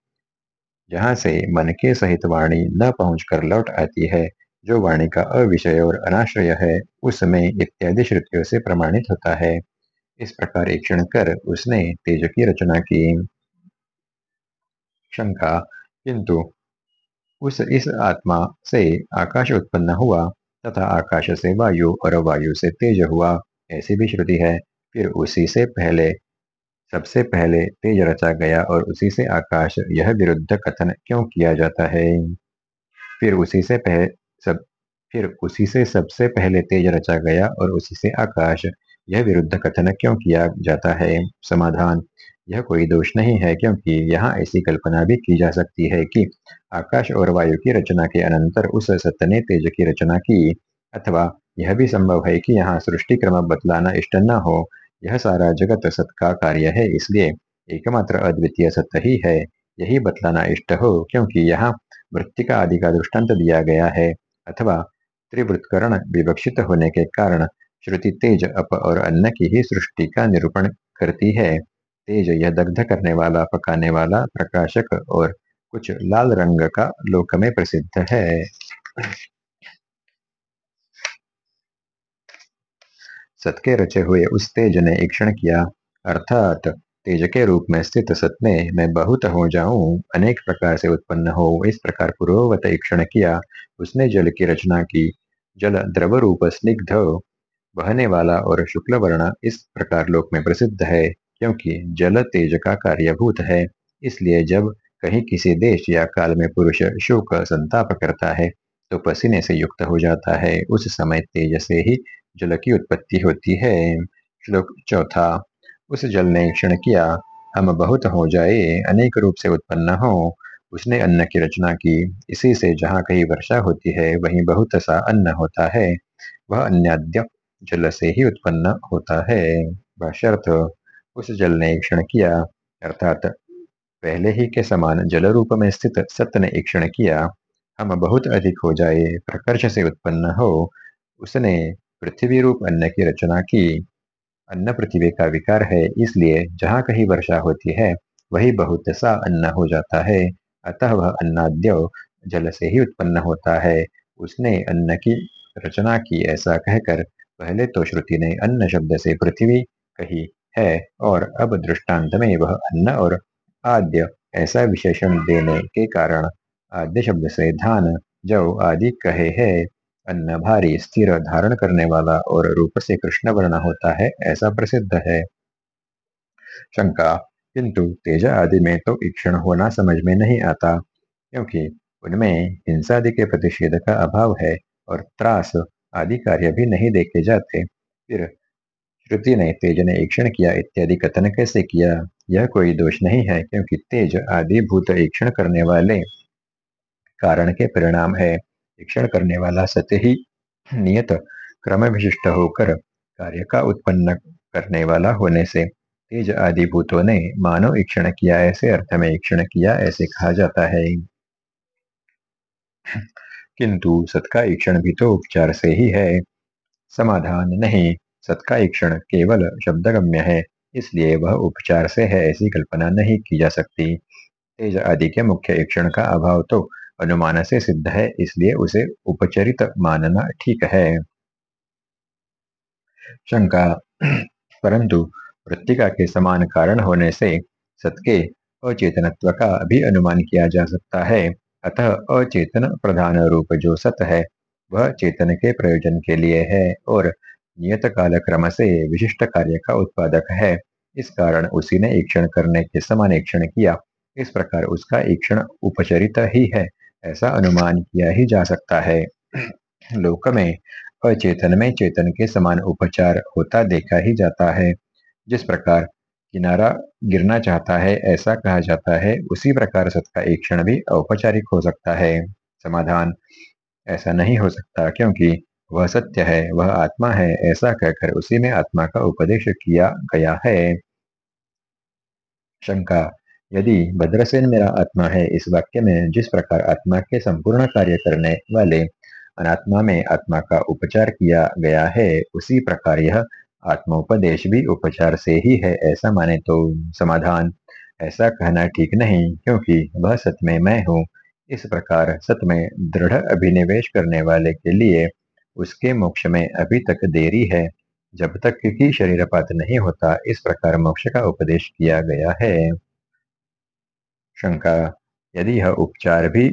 जहाँ से मन के सहित वाणी न पहुंचकर लौट आती है, जो वाणी का अविषय और अनाश्रय है, उसमें इत्यादि श्रुतियों से प्रमाणित होता है। इस प्रकार ईक्षण कर उसने तेज की रचना की। शंका, किंतु उस इस आत्मा से आकाश उत्पन्न हुआ तथा आकाश से वायु और वायु से तेज हुआ ऐसी भी श्रुति है। फिर उसी से पहले सबसे पहले तेज रचा गया और उसी से आकाश यह विरुद्ध कथन क्यों किया जाता है? फिर उसी से पह, सब फिर उसी से सबसे पहले तेज रचा गया और उसी से आकाश यह विरुद्ध कथन क्यों किया जाता है? समाधान यह कोई दोष नहीं है क्योंकि यहाँ ऐसी कल्पना भी की जा सकती है कि आकाश और वायु की रचना के अनंतर उस सत्य ने तेज की रचना की। अथवा, यह भी संभव है कि यहाँ सृष्टि क्रम बतलाना इष्ट न हो। यह सारा जगत सत का कार्य है, इसलिए एकमात्र अद्वितीय सत्य ही है। यही बतलाना इष्ट हो, क्योंकि यहाँ मृतिका आदि का दृष्टांत दिया गया है। अथवा त्रिवृत्करण विवक्षित होने के कारण श्रुति तेज अप और अन्न की ही सृष्टि का निरूपण करती है। तेज यह दग्ध करने वाला, पकाने वाला, प्रकाशक और कुछ लाल रंग का लोक में प्रसिद्ध है। सत के रचे हुए उस तेज ने ईक्षण किया, अर्थात तेज के रूप में स्थित सत मैं बहुत हो जाऊँ, अनेक प्रकार से उत्पन्न हो। इस प्रकार पूर्ववत ईक्षण किया। उसने जल की रचना की, जल द्रव रूप स्निग्ध, बहने वाला और शुक्ल वर्ण इस प्रकार लोक में प्रसिद्ध है, क्योंकि जल तेज का कार्यभूत है। इसलिए जब कहीं किसी देश या काल में पुरुष शोक संताप करता है तो पसीने से युक्त हो जाता है। उस समय तेज से ही जल की उत्पत्ति होती है। श्लोक चौथा, उस जल ने क्षण किया, हम बहुत हो जाए, अनेक रूप से उत्पन्न हो। उसने अन्न की रचना की, इसी से जहाँ कहीं वर्षा होती है, वहीं बहुत सा अन्न होता है। वह अन्याद्य जल से ही उत्पन्न होता है। उस जल ने क्षण किया, अर्थात पहले ही के समान जल रूप में स्थित सत्य ने ईक्षण किया, हम बहुत अधिक हो जाए, प्रकर्ष से उत्पन्न हो, उसने पृथ्वी रूप अन्न की रचना की। अन्न पृथ्वी का विकार है, इसलिए जहाँ कहीं वर्षा होती है, वही बहुत सा अन्न हो जाता है, अतः वह अन्नाद्य जल से ही उत्पन्न होता है। उसने अन्न की रचना की ऐसा कहकर, पहले तो श्रुति ने अन्न शब्द से पृथ्वी कही है, और अब दृष्टांत में वह अन्न और आद्य ऐसा विशेषण देने के कारण आद्य शब्द से धान जव आदि कहे है। अन्न भारी स्थिर धारण करने वाला और रूप से कृष्ण वर्ण होता है, ऐसा प्रसिद्ध है। शंका, किंतु तेज आदि में तो ईक्षण होना समझ में नहीं आता, क्योंकि उनमें हिंसादि के प्रतिषेध का अभाव है और त्रास आदि कार्य भी नहीं देखे जाते। फिर श्रुति ने तेज ने ईक्षण किया इत्यादि कथन कैसे किया? यह कोई दोष नहीं है, क्योंकि तेज आदि भूत ईक्षण करने वाले कारण के परिणाम है। ईक्षण करने वाला सत्य ही नियत क्रम विशिष्ट होकर कार्य का उत्पन्न करने वाला होने से तेज आदि भूतों ने मानव ईक्षण किया, ऐसे अर्थ में ईक्षण किया, ऐसे कहा जाता है। किंतु सत्का ईक्षण भी तो उपचार से ही है। समाधान नहीं। सत्का ईक्षण केवल शब्दगम्य है, इसलिए वह उपचार से है ऐसी कल्पना नहीं की जा सकती। तेज आदि के मुख्य ईक्षण का अभाव तो अनुमान से सिद्ध है, इसलिए उसे उपचरित मानना ठीक है। शंका। परंतु वृत्तिका के समान कारण होने से सत्य अचेतनत्व का भी अनुमान किया जा सकता है। अतः अचेतन प्रधान रूप जो सत है, वह चेतन के प्रयोजन के लिए है और नियत काल क्रम से विशिष्ट कार्य का उत्पादक है। इस कारण उसी ने ईक्षण करने के समान ईक्षण किया। इस प्रकार उसका ईक्षण उपचरित ही है। ऐसा अनुमान किया ही जा सकता है। लोक में अचेतन में चेतन के समान उपचार होता देखा ही जाता है। जिस प्रकार किनारा गिरना चाहता है, ऐसा कहा जाता है, उसी प्रकार सत्ता एक क्षण भी औपचारिक हो सकता है। समाधान ऐसा नहीं हो सकता, क्योंकि वह सत्य है, वह आत्मा है, ऐसा कहकर उसी में आत्मा का उपदेश किया गया है। शंका, यदि भद्रसेन मेरा आत्मा है, इस वाक्य में जिस प्रकार आत्मा के संपूर्ण कार्य करने वाले अनात्मा में आत्मा का उपचार किया गया है, उसी प्रकार यह आत्मोपदेश भी उपचार से ही है, ऐसा माने तो समाधान। ऐसा कहना ठीक नहीं, क्योंकि वह सत में मैं हूँ। इस प्रकार सत में दृढ़ अभिनिवेश करने वाले के लिए उसके मोक्ष में अभी तक देरी है। जब तक कि शरीरपात नहीं होता, इस प्रकार मोक्ष का उपदेश किया गया है। शंका, यदि यह उपचार भी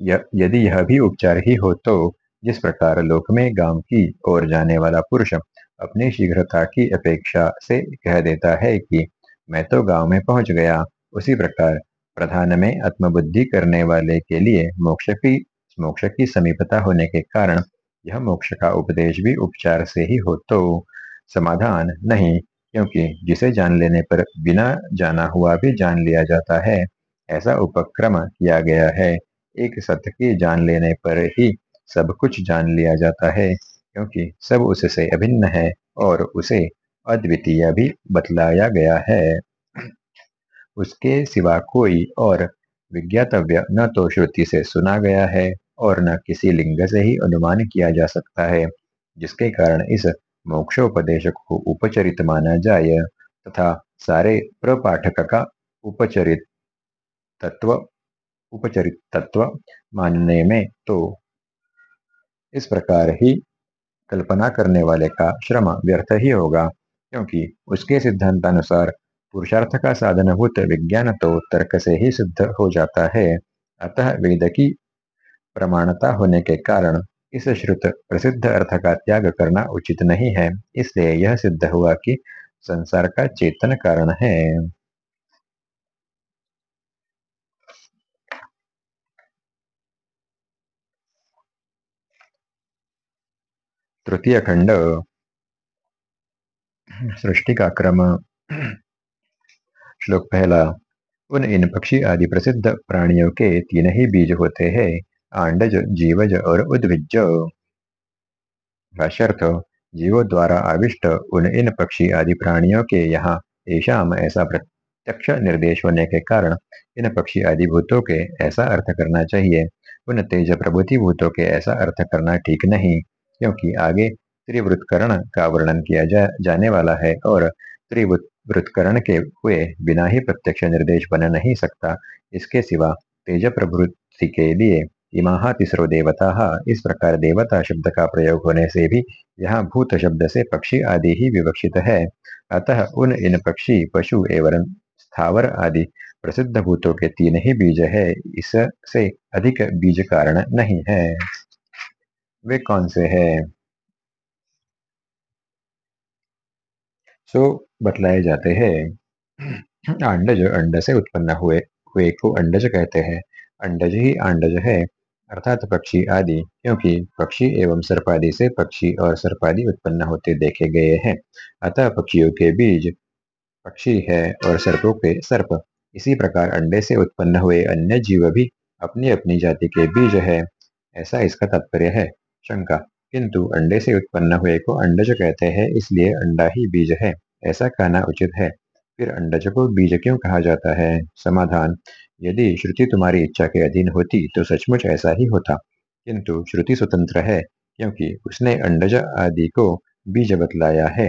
यदि यह भी उपचार ही हो तो जिस प्रकार लोक में गाँव की ओर जाने वाला पुरुष अपनी शीघ्रता की अपेक्षा से कह देता है कि, मैं तो गाँव में पहुँच गया। उसी प्रकार प्रधान में आत्मबुद्धि करने वाले के लिए मोक्ष की मोक्ष की समीपता होने के कारण यह मोक्ष का उपदेश भी उपचार से ही हो तो समाधान नहीं, क्योंकि जिसे जान लेने पर बिना जाना हुआ भी जान लिया जाता है, ऐसा उपक्रम किया गया है। एक सत्य की जान लेने पर ही सब कुछ जान लिया जाता है, क्योंकि सब उससे अभिन्न है और उसे अद्वितीय भी बतलाया गया है। उसके सिवा कोई और विज्ञातव्य न तो श्रुति से सुना गया है। और न किसी लिंग से ही अनुमान किया जा सकता है, जिसके कारण इस मोक्षोपदेश को उपचरित माना जाए तथा सारे प्रपाठक का उपचरित तत्व उपचरित तत्व मानने में तो इस प्रकार ही कल्पना करने वाले का श्रम व्यर्थ ही होगा, क्योंकि उसके सिद्धांतानुसार पुरुषार्थ का साधनभूत विज्ञान तो तर्क से ही सिद्ध हो जाता है। अतः वेद की प्रमाणता होने के कारण इस श्रुत प्रसिद्ध अर्थ का त्याग करना उचित नहीं है। इसलिए यह सिद्ध हुआ कि संसार का चेतन कारण है। तृतीय खंड। सृष्टि का क्रम। श्लोक पहला। उन इन पक्षी आदि प्रसिद्ध प्राणियों के तीन ही बीज होते हैं। आंडज जीवज और उद्भिज भाष्यर्थ जीवों द्वारा आविष्ट उन इन पक्षी आदि प्राणियों के यहाँ ऐशाम ऐसा प्रत्यक्ष निर्देश होने के कारण इन पक्षी आदि भूतों के ऐसा अर्थ करना चाहिए। उन तेज प्रभुति भूतों के ऐसा अर्थ करना ठीक नहीं क्योंकि आगे त्रिवृत्करण का वर्णन किया जा, जाने वाला है और त्रिवृत्करण के हुए बिना ही प्रत्यक्ष निर्देश बन नहीं सकता। इसके सिवा तेज प्रभृति के लिए इमाहा तिसरो देवता इस प्रकार देवता शब्द का प्रयोग होने से भी यहाँ भूत शब्द से पक्षी आदि ही विवक्षित है। अतः उन, इन पक्षी, पशु एवं स्थावर आदि प्रसिद्ध भूतों के तीन ही बीज है। इससे अधिक बीज कारण नहीं है। वे कौन से है? सो, बतलाए जाते हैं। अंडज, अंड से उत्पन्न हुए हुए को अंडज कहते हैं। अंडज ही अंडज है। अर्थात पक्षी आदि, क्योंकि पक्षी एवं सर्पादि से पक्षी और सर्पादि उत्पन्न होते देखे गए हैं। अतः पक्षियों के बीज पक्षी है और सर्पों के सर्प। इसी प्रकार अंडे से उत्पन्न हुए अन्य जीव भी अपनी अपनी जाति के बीज है। ऐसा इसका तात्पर्य है। शंका, किंतु अंडे से उत्पन्न हुए को अंडज कहते हैं, इसलिए अंडा ही बीज है। ऐसा कहना उचित है। फिर अंडज को बीज क्यों कहा जाता है? समाधान यदि श्रुति तुम्हारी इच्छा के अधीन होती तो सचमुच ऐसा ही होता। किंतु श्रुति स्वतंत्र है, क्योंकि उसने अंडज आदि को बीज बतलाया है,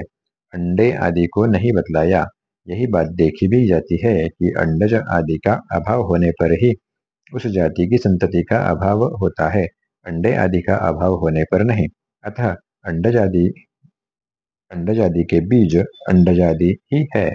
अंडे आदि को नहीं बतलाया। यही बात देखी भी जाती है कि अंडज आदि का अभाव होने पर ही उस जाति की संतति का अभाव होता है, अंडे आदि का अभाव होने पर नहीं। अतः अंडज आदि अंडज आदि के बीज अंडज आदि ही है।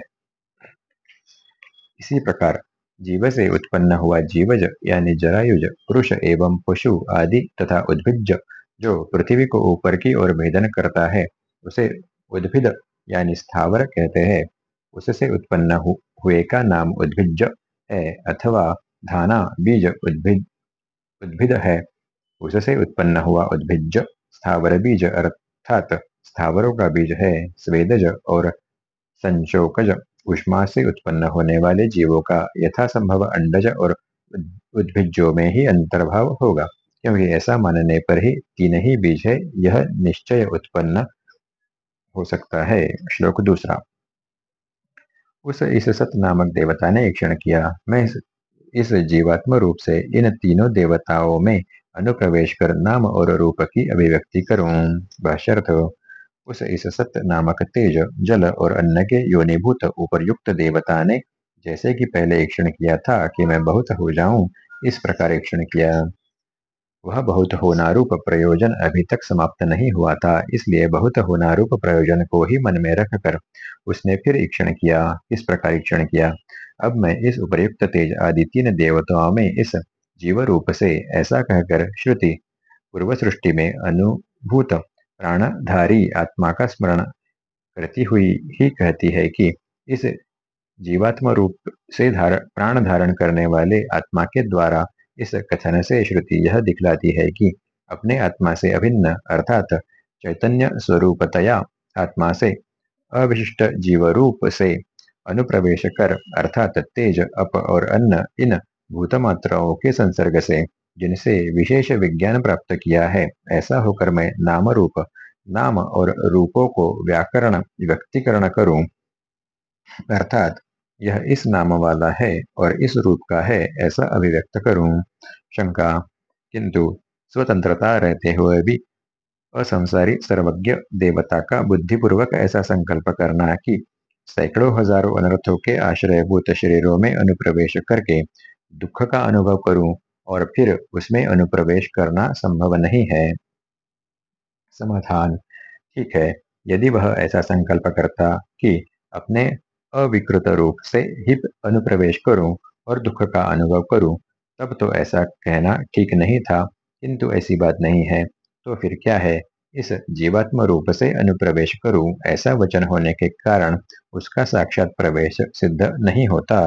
इसी प्रकार जीव से उत्पन्न हुआ जीवज यानी जरायुज पुरुष एवं पशु आदि तथा उद्भिज जो पृथ्वी को ऊपर की ओर भेदन करता है उसे उद्भिद यानी स्थावर कहते हैं। उससे उत्पन्न हु, हुए का नाम उद्भिज है अथवा धाना बीज उद्भिद उद्भिद है। उससे उत्पन्न हुआ उद्भिज स्थावर बीज अर्थात स्थावरों का बीज है स्वेदज और संशोकज। उष्मा से उत्पन्न होने वाले जीवों का यथासंभव अंडज और उद्भिजों में ही अंतर्भाव होगा क्योंकि ऐसा मानने पर ही तीन ही बीज है यह निश्चय उत्पन्न हो सकता है। श्लोक दूसरा। उस इस सत नामक देवता ने क्षण किया मैं इस, इस जीवात्म रूप से इन तीनों देवताओं में अनुप्रवेश कर नाम और रूप की अभिव्यक्ति करूँ। भाष्यर्थ उस इस सत्य नामक तेज, जल और अन्न के योनिभूत उपरयुक्त देवता ने जैसे कि पहले ईक्षण किया था कि मैं बहुत हो जाऊँ, इस प्रकार ईक्षण किया। वह बहुत होना रूप प्रयोजन अभी तक समाप्त नहीं हुआ था, इसलिए बहुत होना रूप प्रयोजन को ही मन में रखकर उसने फिर ईक्षण किया, इस प्रकार ईक्षण किया। अब मैं इस उपयुक्त तेज आदि तीन देवताओं में इस जीव रूप से ऐसा कहकर श्रुति पूर्व सृष्टि में अनुभूत प्राणधारी आत्मा का स्मरण करती हुई ही कहती है कि इस जीवात्म रूप से धार, प्राण धारण करने वाले आत्मा के द्वारा इस कथन से श्रुति यह दिखलाती है कि अपने आत्मा से अभिन्न अर्थात चैतन्य स्वरूपतया आत्मा से अविशिष्ट जीव रूप से अनुप्रवेश कर अर्थात तेज, अप और अन्न इन भूतमात्राओं के संसर्ग से जिनसे विशेष विज्ञान प्राप्त किया है। ऐसा होकर मैं नाम रूप नाम और रूपों को व्याकरण, व्यक्तिकरण करूँ। अर्थात, यह इस नाम वाला है और इस रूप का है ऐसा अभिव्यक्त करूँ। शंका, किंतु स्वतंत्रता रहते हुए भी असंसारी सर्वज्ञ देवता का बुद्धिपूर्वक ऐसा संकल्प करना कि सैकड़ों हज़ारों अनर्थों के आश्रयभूत शरीरों में अनुप्रवेश करके दुख का अनुभव करूँ। और फिर उसमें अनुप्रवेश करना संभव नहीं है। समाधान, ठीक है। यदि वह ऐसा संकल्प करता कि अपने अविकृत रूप से ही अनुप्रवेश करूँ और दुख का अनुभव करूँ, तब तो ऐसा कहना ठीक नहीं था, किंतु ऐसी बात नहीं है। तो फिर क्या है? इस जीवात्म रूप से अनुप्रवेश करूँ ऐसा वचन होने के कारण उसका साक्षात प्रवेश सिद्ध नहीं होता।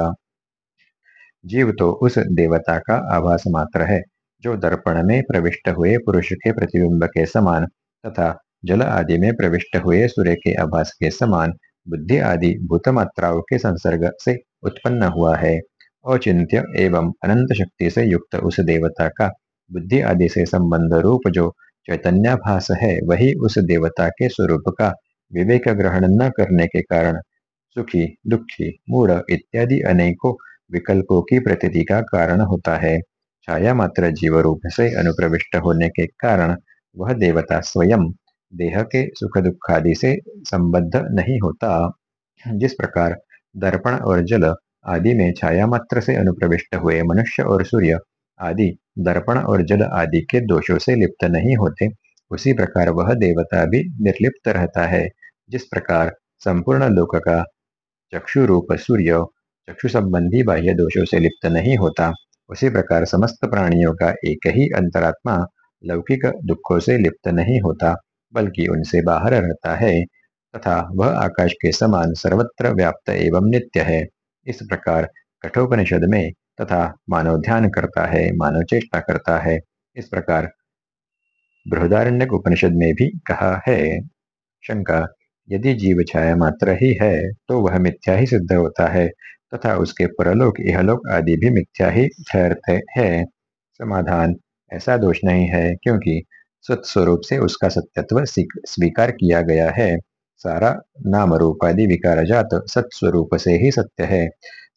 जीव तो उस देवता का आभास मात्र है, जो दर्पण में प्रविष्ट हुए पुरुष के प्रतिबिंब के समान तथा जल आदि में प्रविष्ट हुए सूर्य के आभास के समान बुद्धि आदि भूतमात्राओं के संसर्ग से उत्पन्न हुआ है। अचिंत्य एवं अनंत शक्ति से युक्त उस देवता का बुद्धि आदि से संबंध रूप जो चैतन्याभास है, वही उस देवता के स्वरूप का विवेक ग्रहण न करने के कारण सुखी, दुखी, मूढ़ इत्यादि अनेकों विकल्पों की प्रतीति का कारण होता है। छाया मात्र जीव रूप से अनुप्रविष्ट होने के कारण वह देवता स्वयं देह के सुख दुखादि से संबद्ध नहीं होता। जिस प्रकार दर्पण और जल आदि में छाया मात्र से अनुप्रविष्ट हुए मनुष्य और सूर्य आदि दर्पण और जल आदि के दोषों से लिप्त नहीं होते, उसी प्रकार वह देवता भी निर्लिप्त रहता है। जिस प्रकार संपूर्ण लोक का चक्षु रूप सूर्य चक्षु संबंधी बाह्य दोषों से लिप्त नहीं होता। उसी प्रकार समस्त प्राणियों का एक ही अंतरात्मा लौकिक दुखों से लिप्त नहीं होता, बल्कि उनसे बाहर रहता है, तथा वह आकाश के समान सर्वत्र व्याप्त एवं नित्य है। इस प्रकार कठोपनिषद में तथा मानव ध्यान करता है मानव चेष्टा करता है। इस प्रकार बृहदारण्य उपनिषद में भी कहा है, शंका, यदि जीव छाया मात्र ही है तो वह मिथ्या ही सिद्ध होता है। तथा उसके परलोक यहलोक आदि भी मिथ्या ही ठहरते हैं। समाधान। ऐसा दोष नहीं है, क्योंकि स्वरूप से उसका सत्यत्व स्वीकार किया गया है। सारा नाम रूपादि विकार जात सत्स्वरूप से ही सत्य है।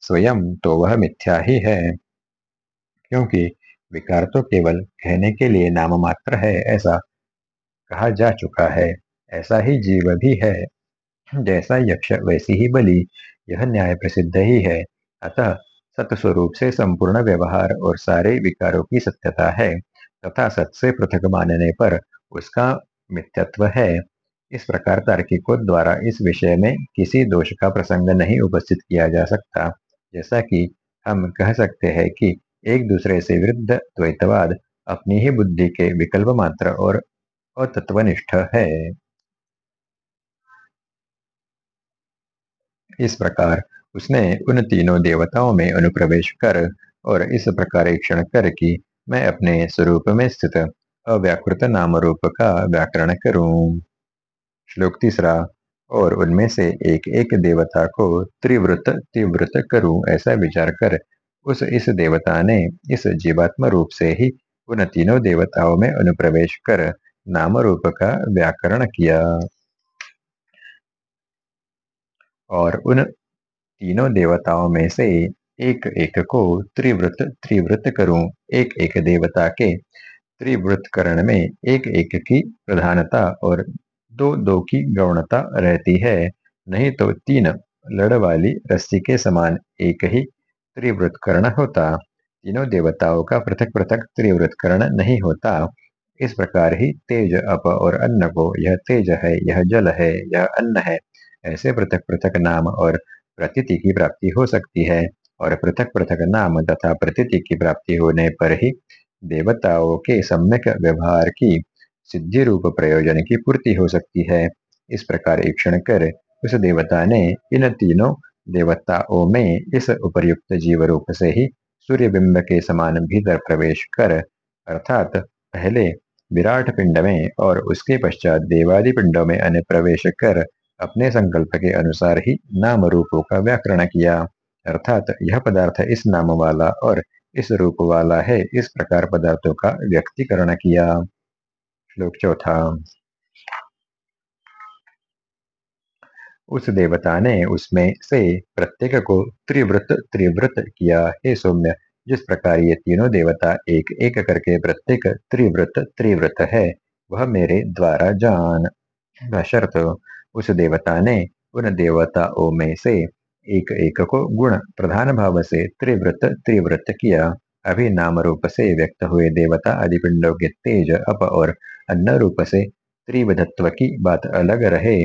स्वयं तो वह मिथ्या ही है। क्योंकि विकार तो केवल कहने के लिए नाम मात्र है, ऐसा कहा जा चुका है। ऐसा ही जीव भी है। जैसा यक्ष वैसी ही बलि। यह न्याय प्रसिद्ध ही है। अतः सत्स्वरूप से संपूर्ण व्यवहार और सारे विकारों की सत्यता है, तथा सत से पृथक मानने पर उसका मिथ्यत्व है। इस प्रकार तार्किकों द्वारा इस विषय में किसी दोष का प्रसंग नहीं उपस्थित किया जा सकता, जैसा कि हम कह सकते हैं कि एक दूसरे से विरुद्ध द्वैतवाद अपनी ही बुद्धि के विकल्प मात्र और अतत्वनिष्ठ है। इस प्रकार उसने उन तीनों देवताओं में अनुप्रवेश कर और इस प्रकार क्षण कर कि मैं अपने स्वरूप में स्थित अव्याकृत नाम रूप का व्याकरण करूँ। श्लोक तीसरा, और उनमें से एक एक देवता को त्रिवृत त्रिवृत करूँ ऐसा विचार कर उस, इस देवता ने इस जीवात्म रूप से ही उन तीनों देवताओं में अनुप्रवेश कर नाम रूप का व्याकरण किया। और उन तीनों देवताओं में से एक एक को त्रिवृत त्रिवृत करूँ। एक एक देवता के त्रिवृत करण में एक एक की प्रधानता और दो दो की गौणता रहती है। नहीं तो तीन लड़ वाली रस्सी के समान एक ही त्रिवृतकरण होता। तीनों देवताओं का पृथक पृथक त्रिवृतकरण नहीं होता। इस प्रकार ही तेज अप और अन्न को, यह तेज है, यह जल है, यह अन्न है। ऐसे पृथक पृथक नाम और प्रतीति की प्राप्ति हो सकती है और पृथक पृथक नाम तथा प्रतीति की प्राप्ति होने पर ही देवताओं के सम्यक व्यवहार की सिद्धि रूप प्रयोजन की पूर्ति हो सकती है। इस प्रकार ईक्षण कर उस देवता ने इन तीनों देवताओं में इस उपर्युक्त जीव रूप से ही सूर्य बिंब के समान भीतर प्रवेश कर, अर्थात पहले विराट पिंड में और उसके पश्चात देवादि पिंडों में अन्य प्रवेश कर अपने संकल्प के अनुसार ही नाम रूपों का व्याकरण किया। अर्थात यह पदार्थ इस नाम वाला और इस रूप वाला है, इस प्रकार पदार्थों का व्यक्तिकरण किया। श्लोक चौथा। उस देवता ने उसमें से प्रत्येक को त्रिवृत त्रिवृत किया। हे सौम्य, जिस प्रकार ये तीनों देवता एक एक करके प्रत्येक त्रिवृत त्रिवृत है, वह मेरे द्वारा जान। शर्त। उस देवता ने उन देवताओं में से एक एक को गुण, प्रधान भाव से त्रिव्रत त्रिव्रत किया। अभी नाम रूप से व्यक्त हुए देवता आदि पिंडों के तेज, अप और अन्न रूप से त्रिविधत्व की बात अलग रहे।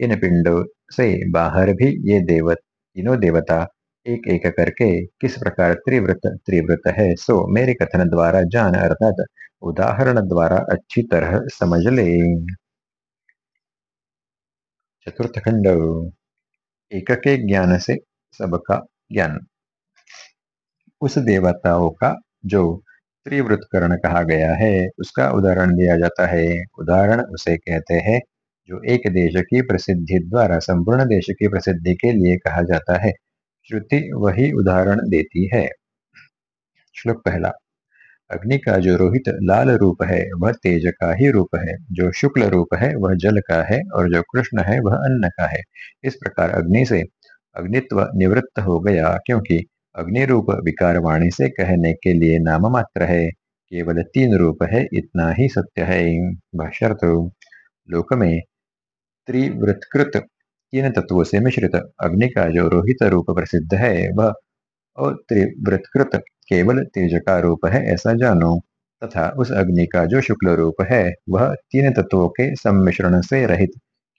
इन पिंडों से बाहर भी ये देव तीनों देवता एक एक करके किस प्रकार त्रिव्रत त्रिव्रत है, सो मेरे कथन द्वारा जान अर्थात उदाहरण द्वारा अच्छी तरह समझ ले। चतुर्थ खंड। एक के ज्ञान से सबका ज्ञान। उस देवताओं का, जो त्रिवृतकरण कहा गया है, उसका उदाहरण दिया जाता है। उदाहरण उसे कहते हैं, जो एक देश की प्रसिद्धि द्वारा, संपूर्ण देश की प्रसिद्धि के लिए कहा जाता है। श्रुति वही उदाहरण देती है। श्लोक पहला। अग्नि का जो रोहित लाल रूप है, वह तेज का ही रूप है। जो शुक्ल रूप है, वह जल का है और जो कृष्ण है, वह अन्न का है। इस प्रकार अग्नि से अग्नित्व निवृत्त हो गया, क्योंकि अग्नि रूप विकार वाणी से कहने के लिए नाम मात्र है। केवल तीन रूप है, इतना ही सत्य है। लोक में त्रिवृतकृत तीन तत्वों से मिश्रित अग्नि का जो रोहित रूप प्रसिद्ध है, वह त्रिवृतकृत केवल तेज का रूप है ऐसा जानो, तथा उस अग्नि का जो शुक्ल रूप है, वह तीन तत्वों के सम्मिश्रण से रहित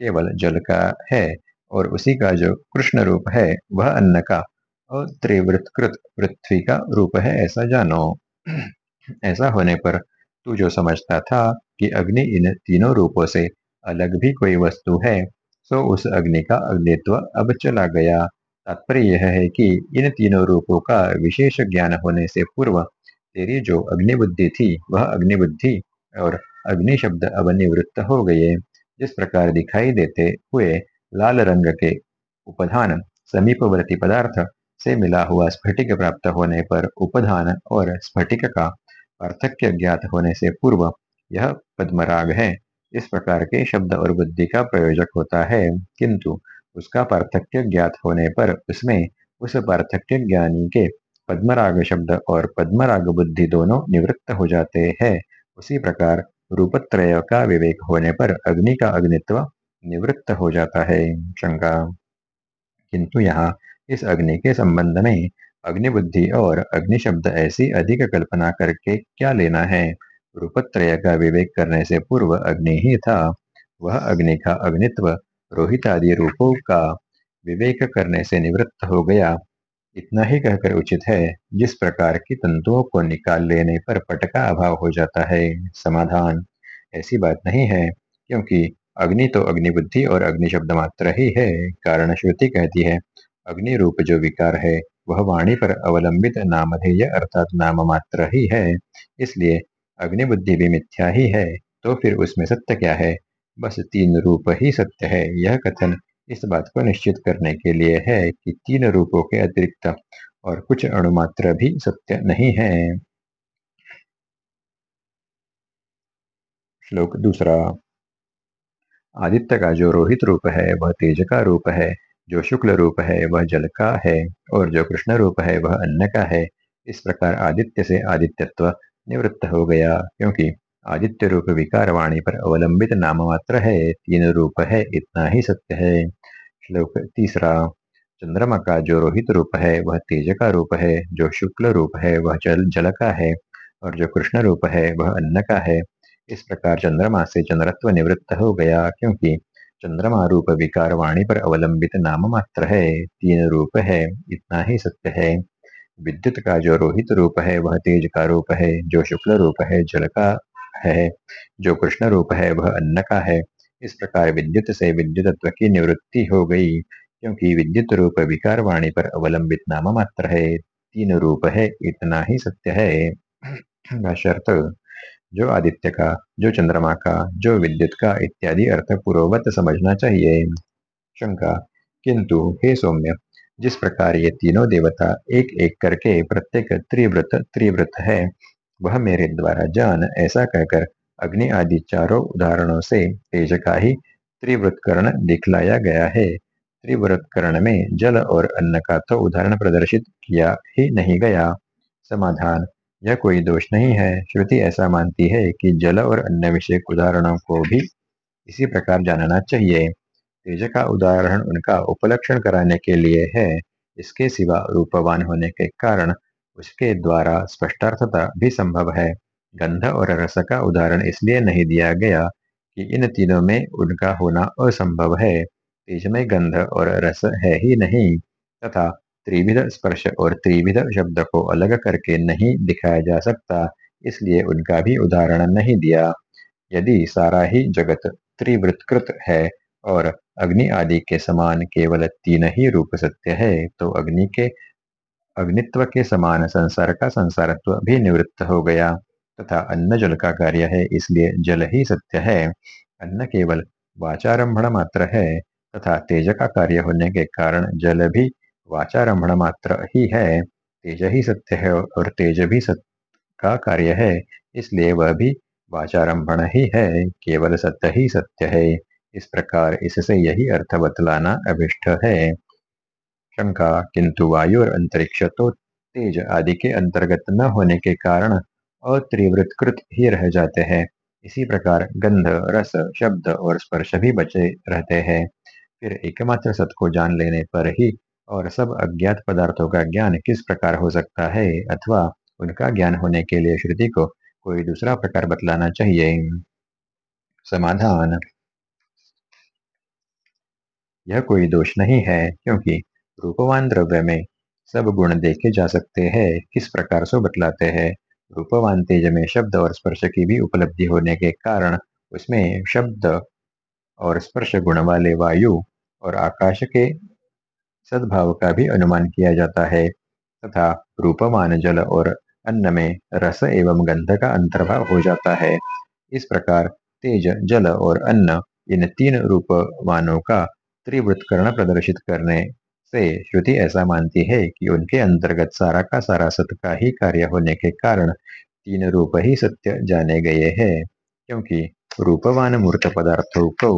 केवल जल का है, और उसी का जो कृष्ण रूप है, वह अन्न का, और त्रिवृतकृत पृथ्वी का रूप है ऐसा जानो। ऐसा होने पर तू जो समझता था कि अग्नि इन तीनों रूपों से अलग भी कोई वस्तु है, सो उस अग्नि का अग्नित्व अब चला गया। तात्पर्य यह है कि इन तीनों रूपों का विशेष ज्ञान होने से पूर्व तेरी जो अग्निबुद्धि थी, वह अग्निबुद्धि और अग्नि शब्द अब निवृत्त हो गए। जिस प्रकार दिखाई देते हुए लाल रंग के उपधान समीपवर्ती पदार्थ से मिला हुआ स्फटिक प्राप्त होने पर उपधान और स्फटिक का पार्थक्य ज्ञात होने से पूर्व यह पद्मराग है। इस प्रकार के शब्द और बुद्धि का प्रयोजक होता है। किंतु उसका पार्थक्य ज्ञात होने पर उसमें उस पार्थक्य ज्ञानी के पद्मराग शब्द और पद्मराग बुद्धि दोनों निवृत्त हो जाते हैं। उसी प्रकार रूपत्रय का विवेक होने पर अग्नि का अग्नित्व निवृत्त हो जाता है। शंका। किंतु यहाँ इस अग्नि के संबंध में अग्नि बुद्धि और अग्नि शब्द ऐसी अधिक कल्पना करके क्या लेना है? रूपत्रय का विवेक करने से पूर्व अग्नि ही था। वह अग्नि का अग्नित्व रोहित आदि रूपों का विवेक करने से निवृत्त हो गया। इतना ही कहकर उचित है, जिस प्रकार की तंतुओं को निकाल लेने पर पट का अभाव हो जाता है। समाधान ऐसी बात नहीं है, क्योंकि अग्नि तो अग्नि बुद्धि और अग्नि शब्द मात्र ही है, कारण श्रुति कहती है अग्नि रूप जो विकार है, वह वाणी पर अवलंबित नामधेय अर्थात नाम मात्र ही है। इसलिए अग्नि बुद्धि भी मिथ्या ही है तो फिर उसमें सत्य क्या है? बस तीन रूप ही सत्य है। यह कथन इस बात को निश्चित करने के लिए है कि तीन रूपों के अतिरिक्त और कुछ अणुमात्र भी सत्य नहीं है। श्लोक दूसरा। आदित्य का जो रोहित रूप है, वह तेज का रूप है। जो शुक्ल रूप है, वह जल का है। और जो कृष्ण रूप है, वह अन्न का है। इस प्रकार आदित्य से आदित्यत्व निवृत्त हो गया, क्योंकि आदित्य रूप विकार वाणी पर अवलंबित नाम मात्र है, तीन रूप है, इतना ही सत्य है। श्लोक तीसरा, चंद्रमा का जो रोहित रूप है, वह तेज का रूप है, जो शुक्ल रूप है, वह जल जल का है, और जो कृष्ण रूप है, वह अन्न का है। इस प्रकार चंद्रमा से चंद्रत्व निवृत्त हो गया, क्योंकि चंद्रमा रूप विकार वाणी पर अवलंबित नाम मात्र है, तीन रूप है, इतना ही सत्य है। विद्युत का जो रोहित रूप है, वह तेज का रूप है, जो शुक्ल रूप है, जल का है। जो कृष्ण रूप है, वह अन्न का है। इस प्रकार विद्युत से विद्युतत्व की निवृत्ति हो गई, क्योंकि विद्युत रूप विकार वाणी पर अवलंबित नाम मात्र है। तीन रूप है, इतना ही सत्य है। जो आदित्य का, जो चंद्रमा का, जो विद्युत का इत्यादि अर्थ पूर्ववत समझना चाहिए। शंका, किंतु हे सौम्य, जिस प्रकार ये तीनों देवता एक एक करके प्रत्येक त्रिव्रत त्रिव्रत है वह मेरे द्वारा जान, ऐसा कहकर अग्नि आदि चारों उदाहरणों से तेज का ही त्रिव्रतकरण दिखलाया गया है। त्रिव्रतकरण में जल और अन्न का तो उदाहरण प्रदर्शित किया ही नहीं गया। समाधान, यह कोई दोष नहीं है। श्रुति ऐसा मानती है कि जल और अन्य विषय उदाहरणों को भी इसी प्रकार जानना चाहिए। तेज का उदाहरण उनका उपलक्षण कराने के लिए है। इसके सिवा रूपवान होने के कारण उसके द्वारा स्पष्टार्थता भी संभव है। गंध और रस का उदाहरण इसलिए नहीं दिया गया कि इन तीनों में उनका होना असंभव है। तेज में गंध और रस है ही नहीं तथा त्रिविध स्पर्श और त्रिविध शब्द को अलग करके नहीं दिखाया जा सकता, इसलिए उनका भी उदाहरण नहीं दिया। यदि सारा ही जगत त्रिवृतकृत है और अग्नि आदि के समान केवल तीन ही रूप सत्य है तो अग्नि के अग्नित्व के समान संसार का संसारत्व भी निवृत्त हो गया। तथा अन्न जल का कार्य है, इसलिए जल ही सत्य है। अन्न केवल वाचारंभण मात्र है, तथा तेज का कार्य होने के कारण जल भी वाचारंभण मात्र ही है। तेज ही सत्य है और तेज भी सत्य का कार्य है, इसलिए वह भी वाचारंभण ही है, केवल सत्य ही सत्य है। इस प्रकार इससे यही अर्थ बतलाना अभिष्ट है। शंका, किंतु वायु और अंतरिक्ष तो तेज आदि के अंतर्गत न होने के कारण अत्रिवृतकृत ही रह जाते हैं। इसी प्रकार गंध, रस, शब्द और स्पर्श भी बचे रहते हैं। फिर एकमात्र सत को जान लेने पर ही और सब अज्ञात पदार्थों का ज्ञान किस प्रकार हो सकता है अथवा उनका ज्ञान होने के लिए श्रुति को कोई दूसरा प्रकार बतलाना चाहिए? समाधान। यह कोई दोष नहीं है, क्योंकि रूपवान द्रव्य में सब गुण देखे जा सकते हैं। किस प्रकार से बतलाते हैं? रूपवान तेज में शब्द और स्पर्श की भी उपलब्धि होने के कारण उसमें शब्द और स्पर्श गुण वाले वायु और आकाश के सद्भाव का भी अनुमान किया जाता है। तथा रूपमान जल और अन्न में रस एवं गंध का अंतर्भाव हो जाता है। इस प्रकार तेज जल और अन्न इन तीन रूपवानों का त्रिवृत्करण प्रदर्शित करने से श्रुति ऐसा मानती है कि उनके अंतर्गत सारा का सारा सत का ही कार्य होने के कारण तीन रूप ही सत्य जाने गए हैं, क्योंकि रूपवान मूर्त पदार्थों को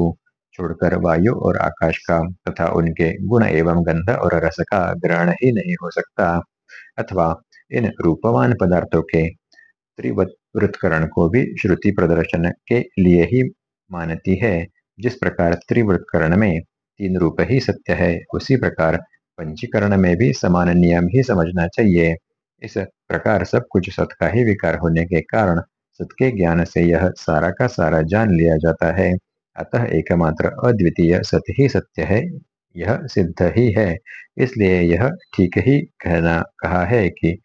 छोड़कर वायु और आकाश का तथा उनके गुण एवं गंध और रस का ग्रहण ही नहीं हो सकता, अथवा इन रूपवान पदार्थों के त्रिवृत्करण को भी श्रुति प्रदर्शन के लिए ही मानती है, जिस प्रकार त्रिवृत्करण में तीन रूप ही सत्य है। उसी प्रकार पंचीकरण में भी समान नियम ही समझना चाहिए। इस प्रकार सब कुछ सत का ही विकार होने के कारण सत के ज्ञान से यह सारा का सारा जान लिया जाता है। अतः एकमात्र अद्वितीय सत ही सत्य है। यह सिद्ध ही है। इसलिए यह ठीक ही कहना, कहा है कि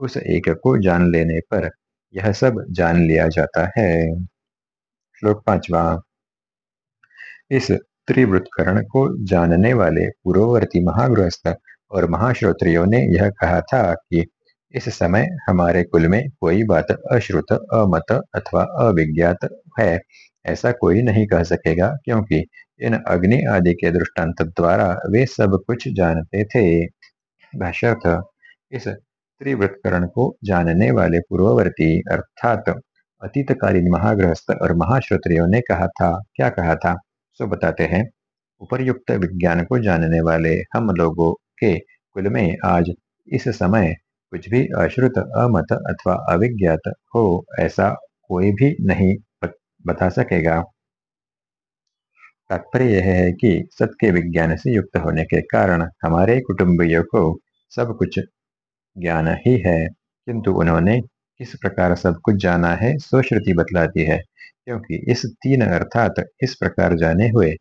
उस एक को जान लेने पर यह सब जान लिया जाता है। श्लोक पांचवा। इस त्रिवृत्करण को जानने वाले पूर्ववर्ती महागृहस्थ और महाश्रोत्रियों ने यह कहा था कि इस समय हमारे कुल में कोई बात अश्रुत, अमत अथवा अविज्ञात है। ऐसा कोई नहीं कह सकेगा, क्योंकि इन अग्नि आदि के दृष्टांत द्वारा वे सब कुछ जानते थे। इस त्रिवृत्करण को जानने वाले पूर्ववर्ती अर्थात अतीतकालीन महाग्रहस्थ और महाश्रोत्रियों ने कहा था, क्या कहा था? सो बताते हैं, उपरयुक्त विज्ञान को जानने वाले हम लोगों के कुल में आज इस समय कुछ भी अश्रुत, अमत अथवा अविज्ञात हो, ऐसा कोई भी नहीं बता सकेगा। तात्पर्य यह है कि सत्य विज्ञान से युक्त होने के कारण हमारे कुटुंबियों को सब कुछ ज्ञान ही है, किंतु उन्होंने किस प्रकार सब कुछ जाना है, सो श्रुति बतलाती है। क्योंकि इस तीन अर्थात इस प्रकार जाने हुए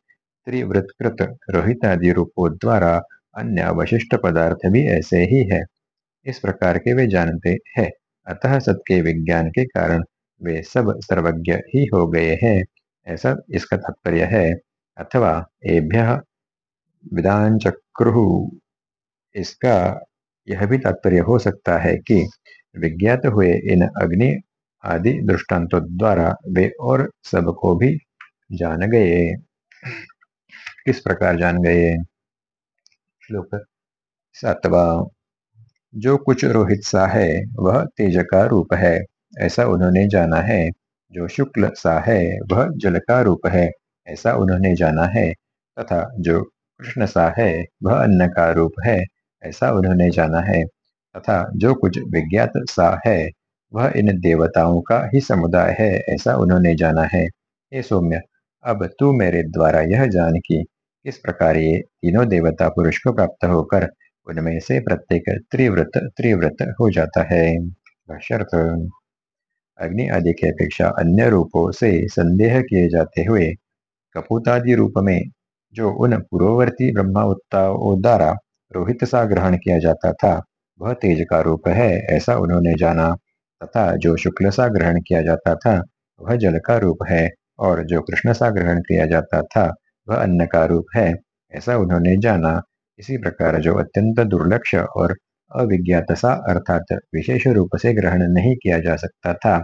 त्रिवृतकृत रोहित आदि रूपों द्वारा अन्य अवशिष्ट पदार्थ भी ऐसे ही है। इस प्रकार के वे जानते हैं। अतः सत्य विज्ञान के कारण वे सब सर्वज्ञ ही हो गए हैं। ऐसा इसका तात्पर्य है। अथवा एभ्य विदाचक्रु इसका यह भी तात्पर्य हो सकता है कि विज्ञात हुए इन अग्नि आदि दृष्टांतों द्वारा वे और सबको भी जान गए। किस प्रकार जान गए? श्लोक सातवा। जो कुछ रोहित सा है, वह तेज का रूप है, ऐसा उन्होंने जाना है। जो शुक्ल सा है, वह जल का रूप है, ऐसा उन्होंने जाना है। तथा जो कृष्ण सा है, वह अन्न का रूप है, ऐसा उन्होंने जाना है। तथा जो कुछ विज्ञात सा है वह इन देवताओं का ही समुदाय है, ऐसा उन्होंने जाना है। हे सौम्य, अब तू मेरे द्वारा यह जान कि किस प्रकार ये तीनों देवता पुरुष को प्राप्त होकर उनमें से प्रत्येक त्रिव्रत त्रिव्रत हो जाता है। अग्नि आदि की अपेक्षा अन्य रूपों से संदेह किए जाते हुए कपूतादि रूप में जो उन पूर्ववर्ती ब्रह्मावताओं द्वारा रोहित सा ग्रहण किया जाता था, वह तेज का रूप है, ऐसा उन्होंने जाना। तथा जो शुक्ल सा ग्रहण किया जाता था, वह जल का रूप है और जो कृष्ण सा ग्रहण किया जाता था, वह अन्न का रूप है, ऐसा उन्होंने जाना। इसी प्रकार जो अत्यंत दुर्लक्ष और अविज्ञात सा अर्थात विशेष रूप से ग्रहण नहीं किया जा सकता था,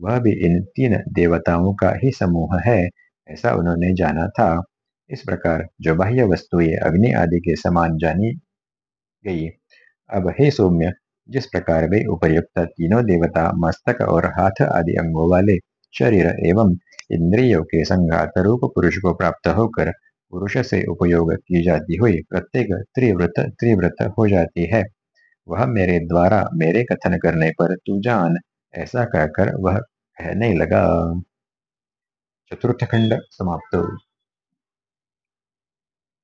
वह भी इन तीन देवताओं का ही समूह है, ऐसा उन्होंने जाना था। इस प्रकार जो बाह्य वस्तुएँ अग्नि आदि के समान जानी गई। अब हे सौम्य जिस प्रकार वे उपयुक्त तीनों देवता, मस्तक और हाथ आदि अंगों वाले शरीर एवं इंद्रियों के संघात रूप पुरुष को प्राप्त होकर पुरुष से उपयोग की जाती हुई प्रत्येक त्रिव्रत त्रिव्रत हो जाती है। वह मेरे द्वारा मेरे कथन करने पर तू जान, ऐसा कहकर वह कहने लगा। चतुर्थ खंड समाप्त।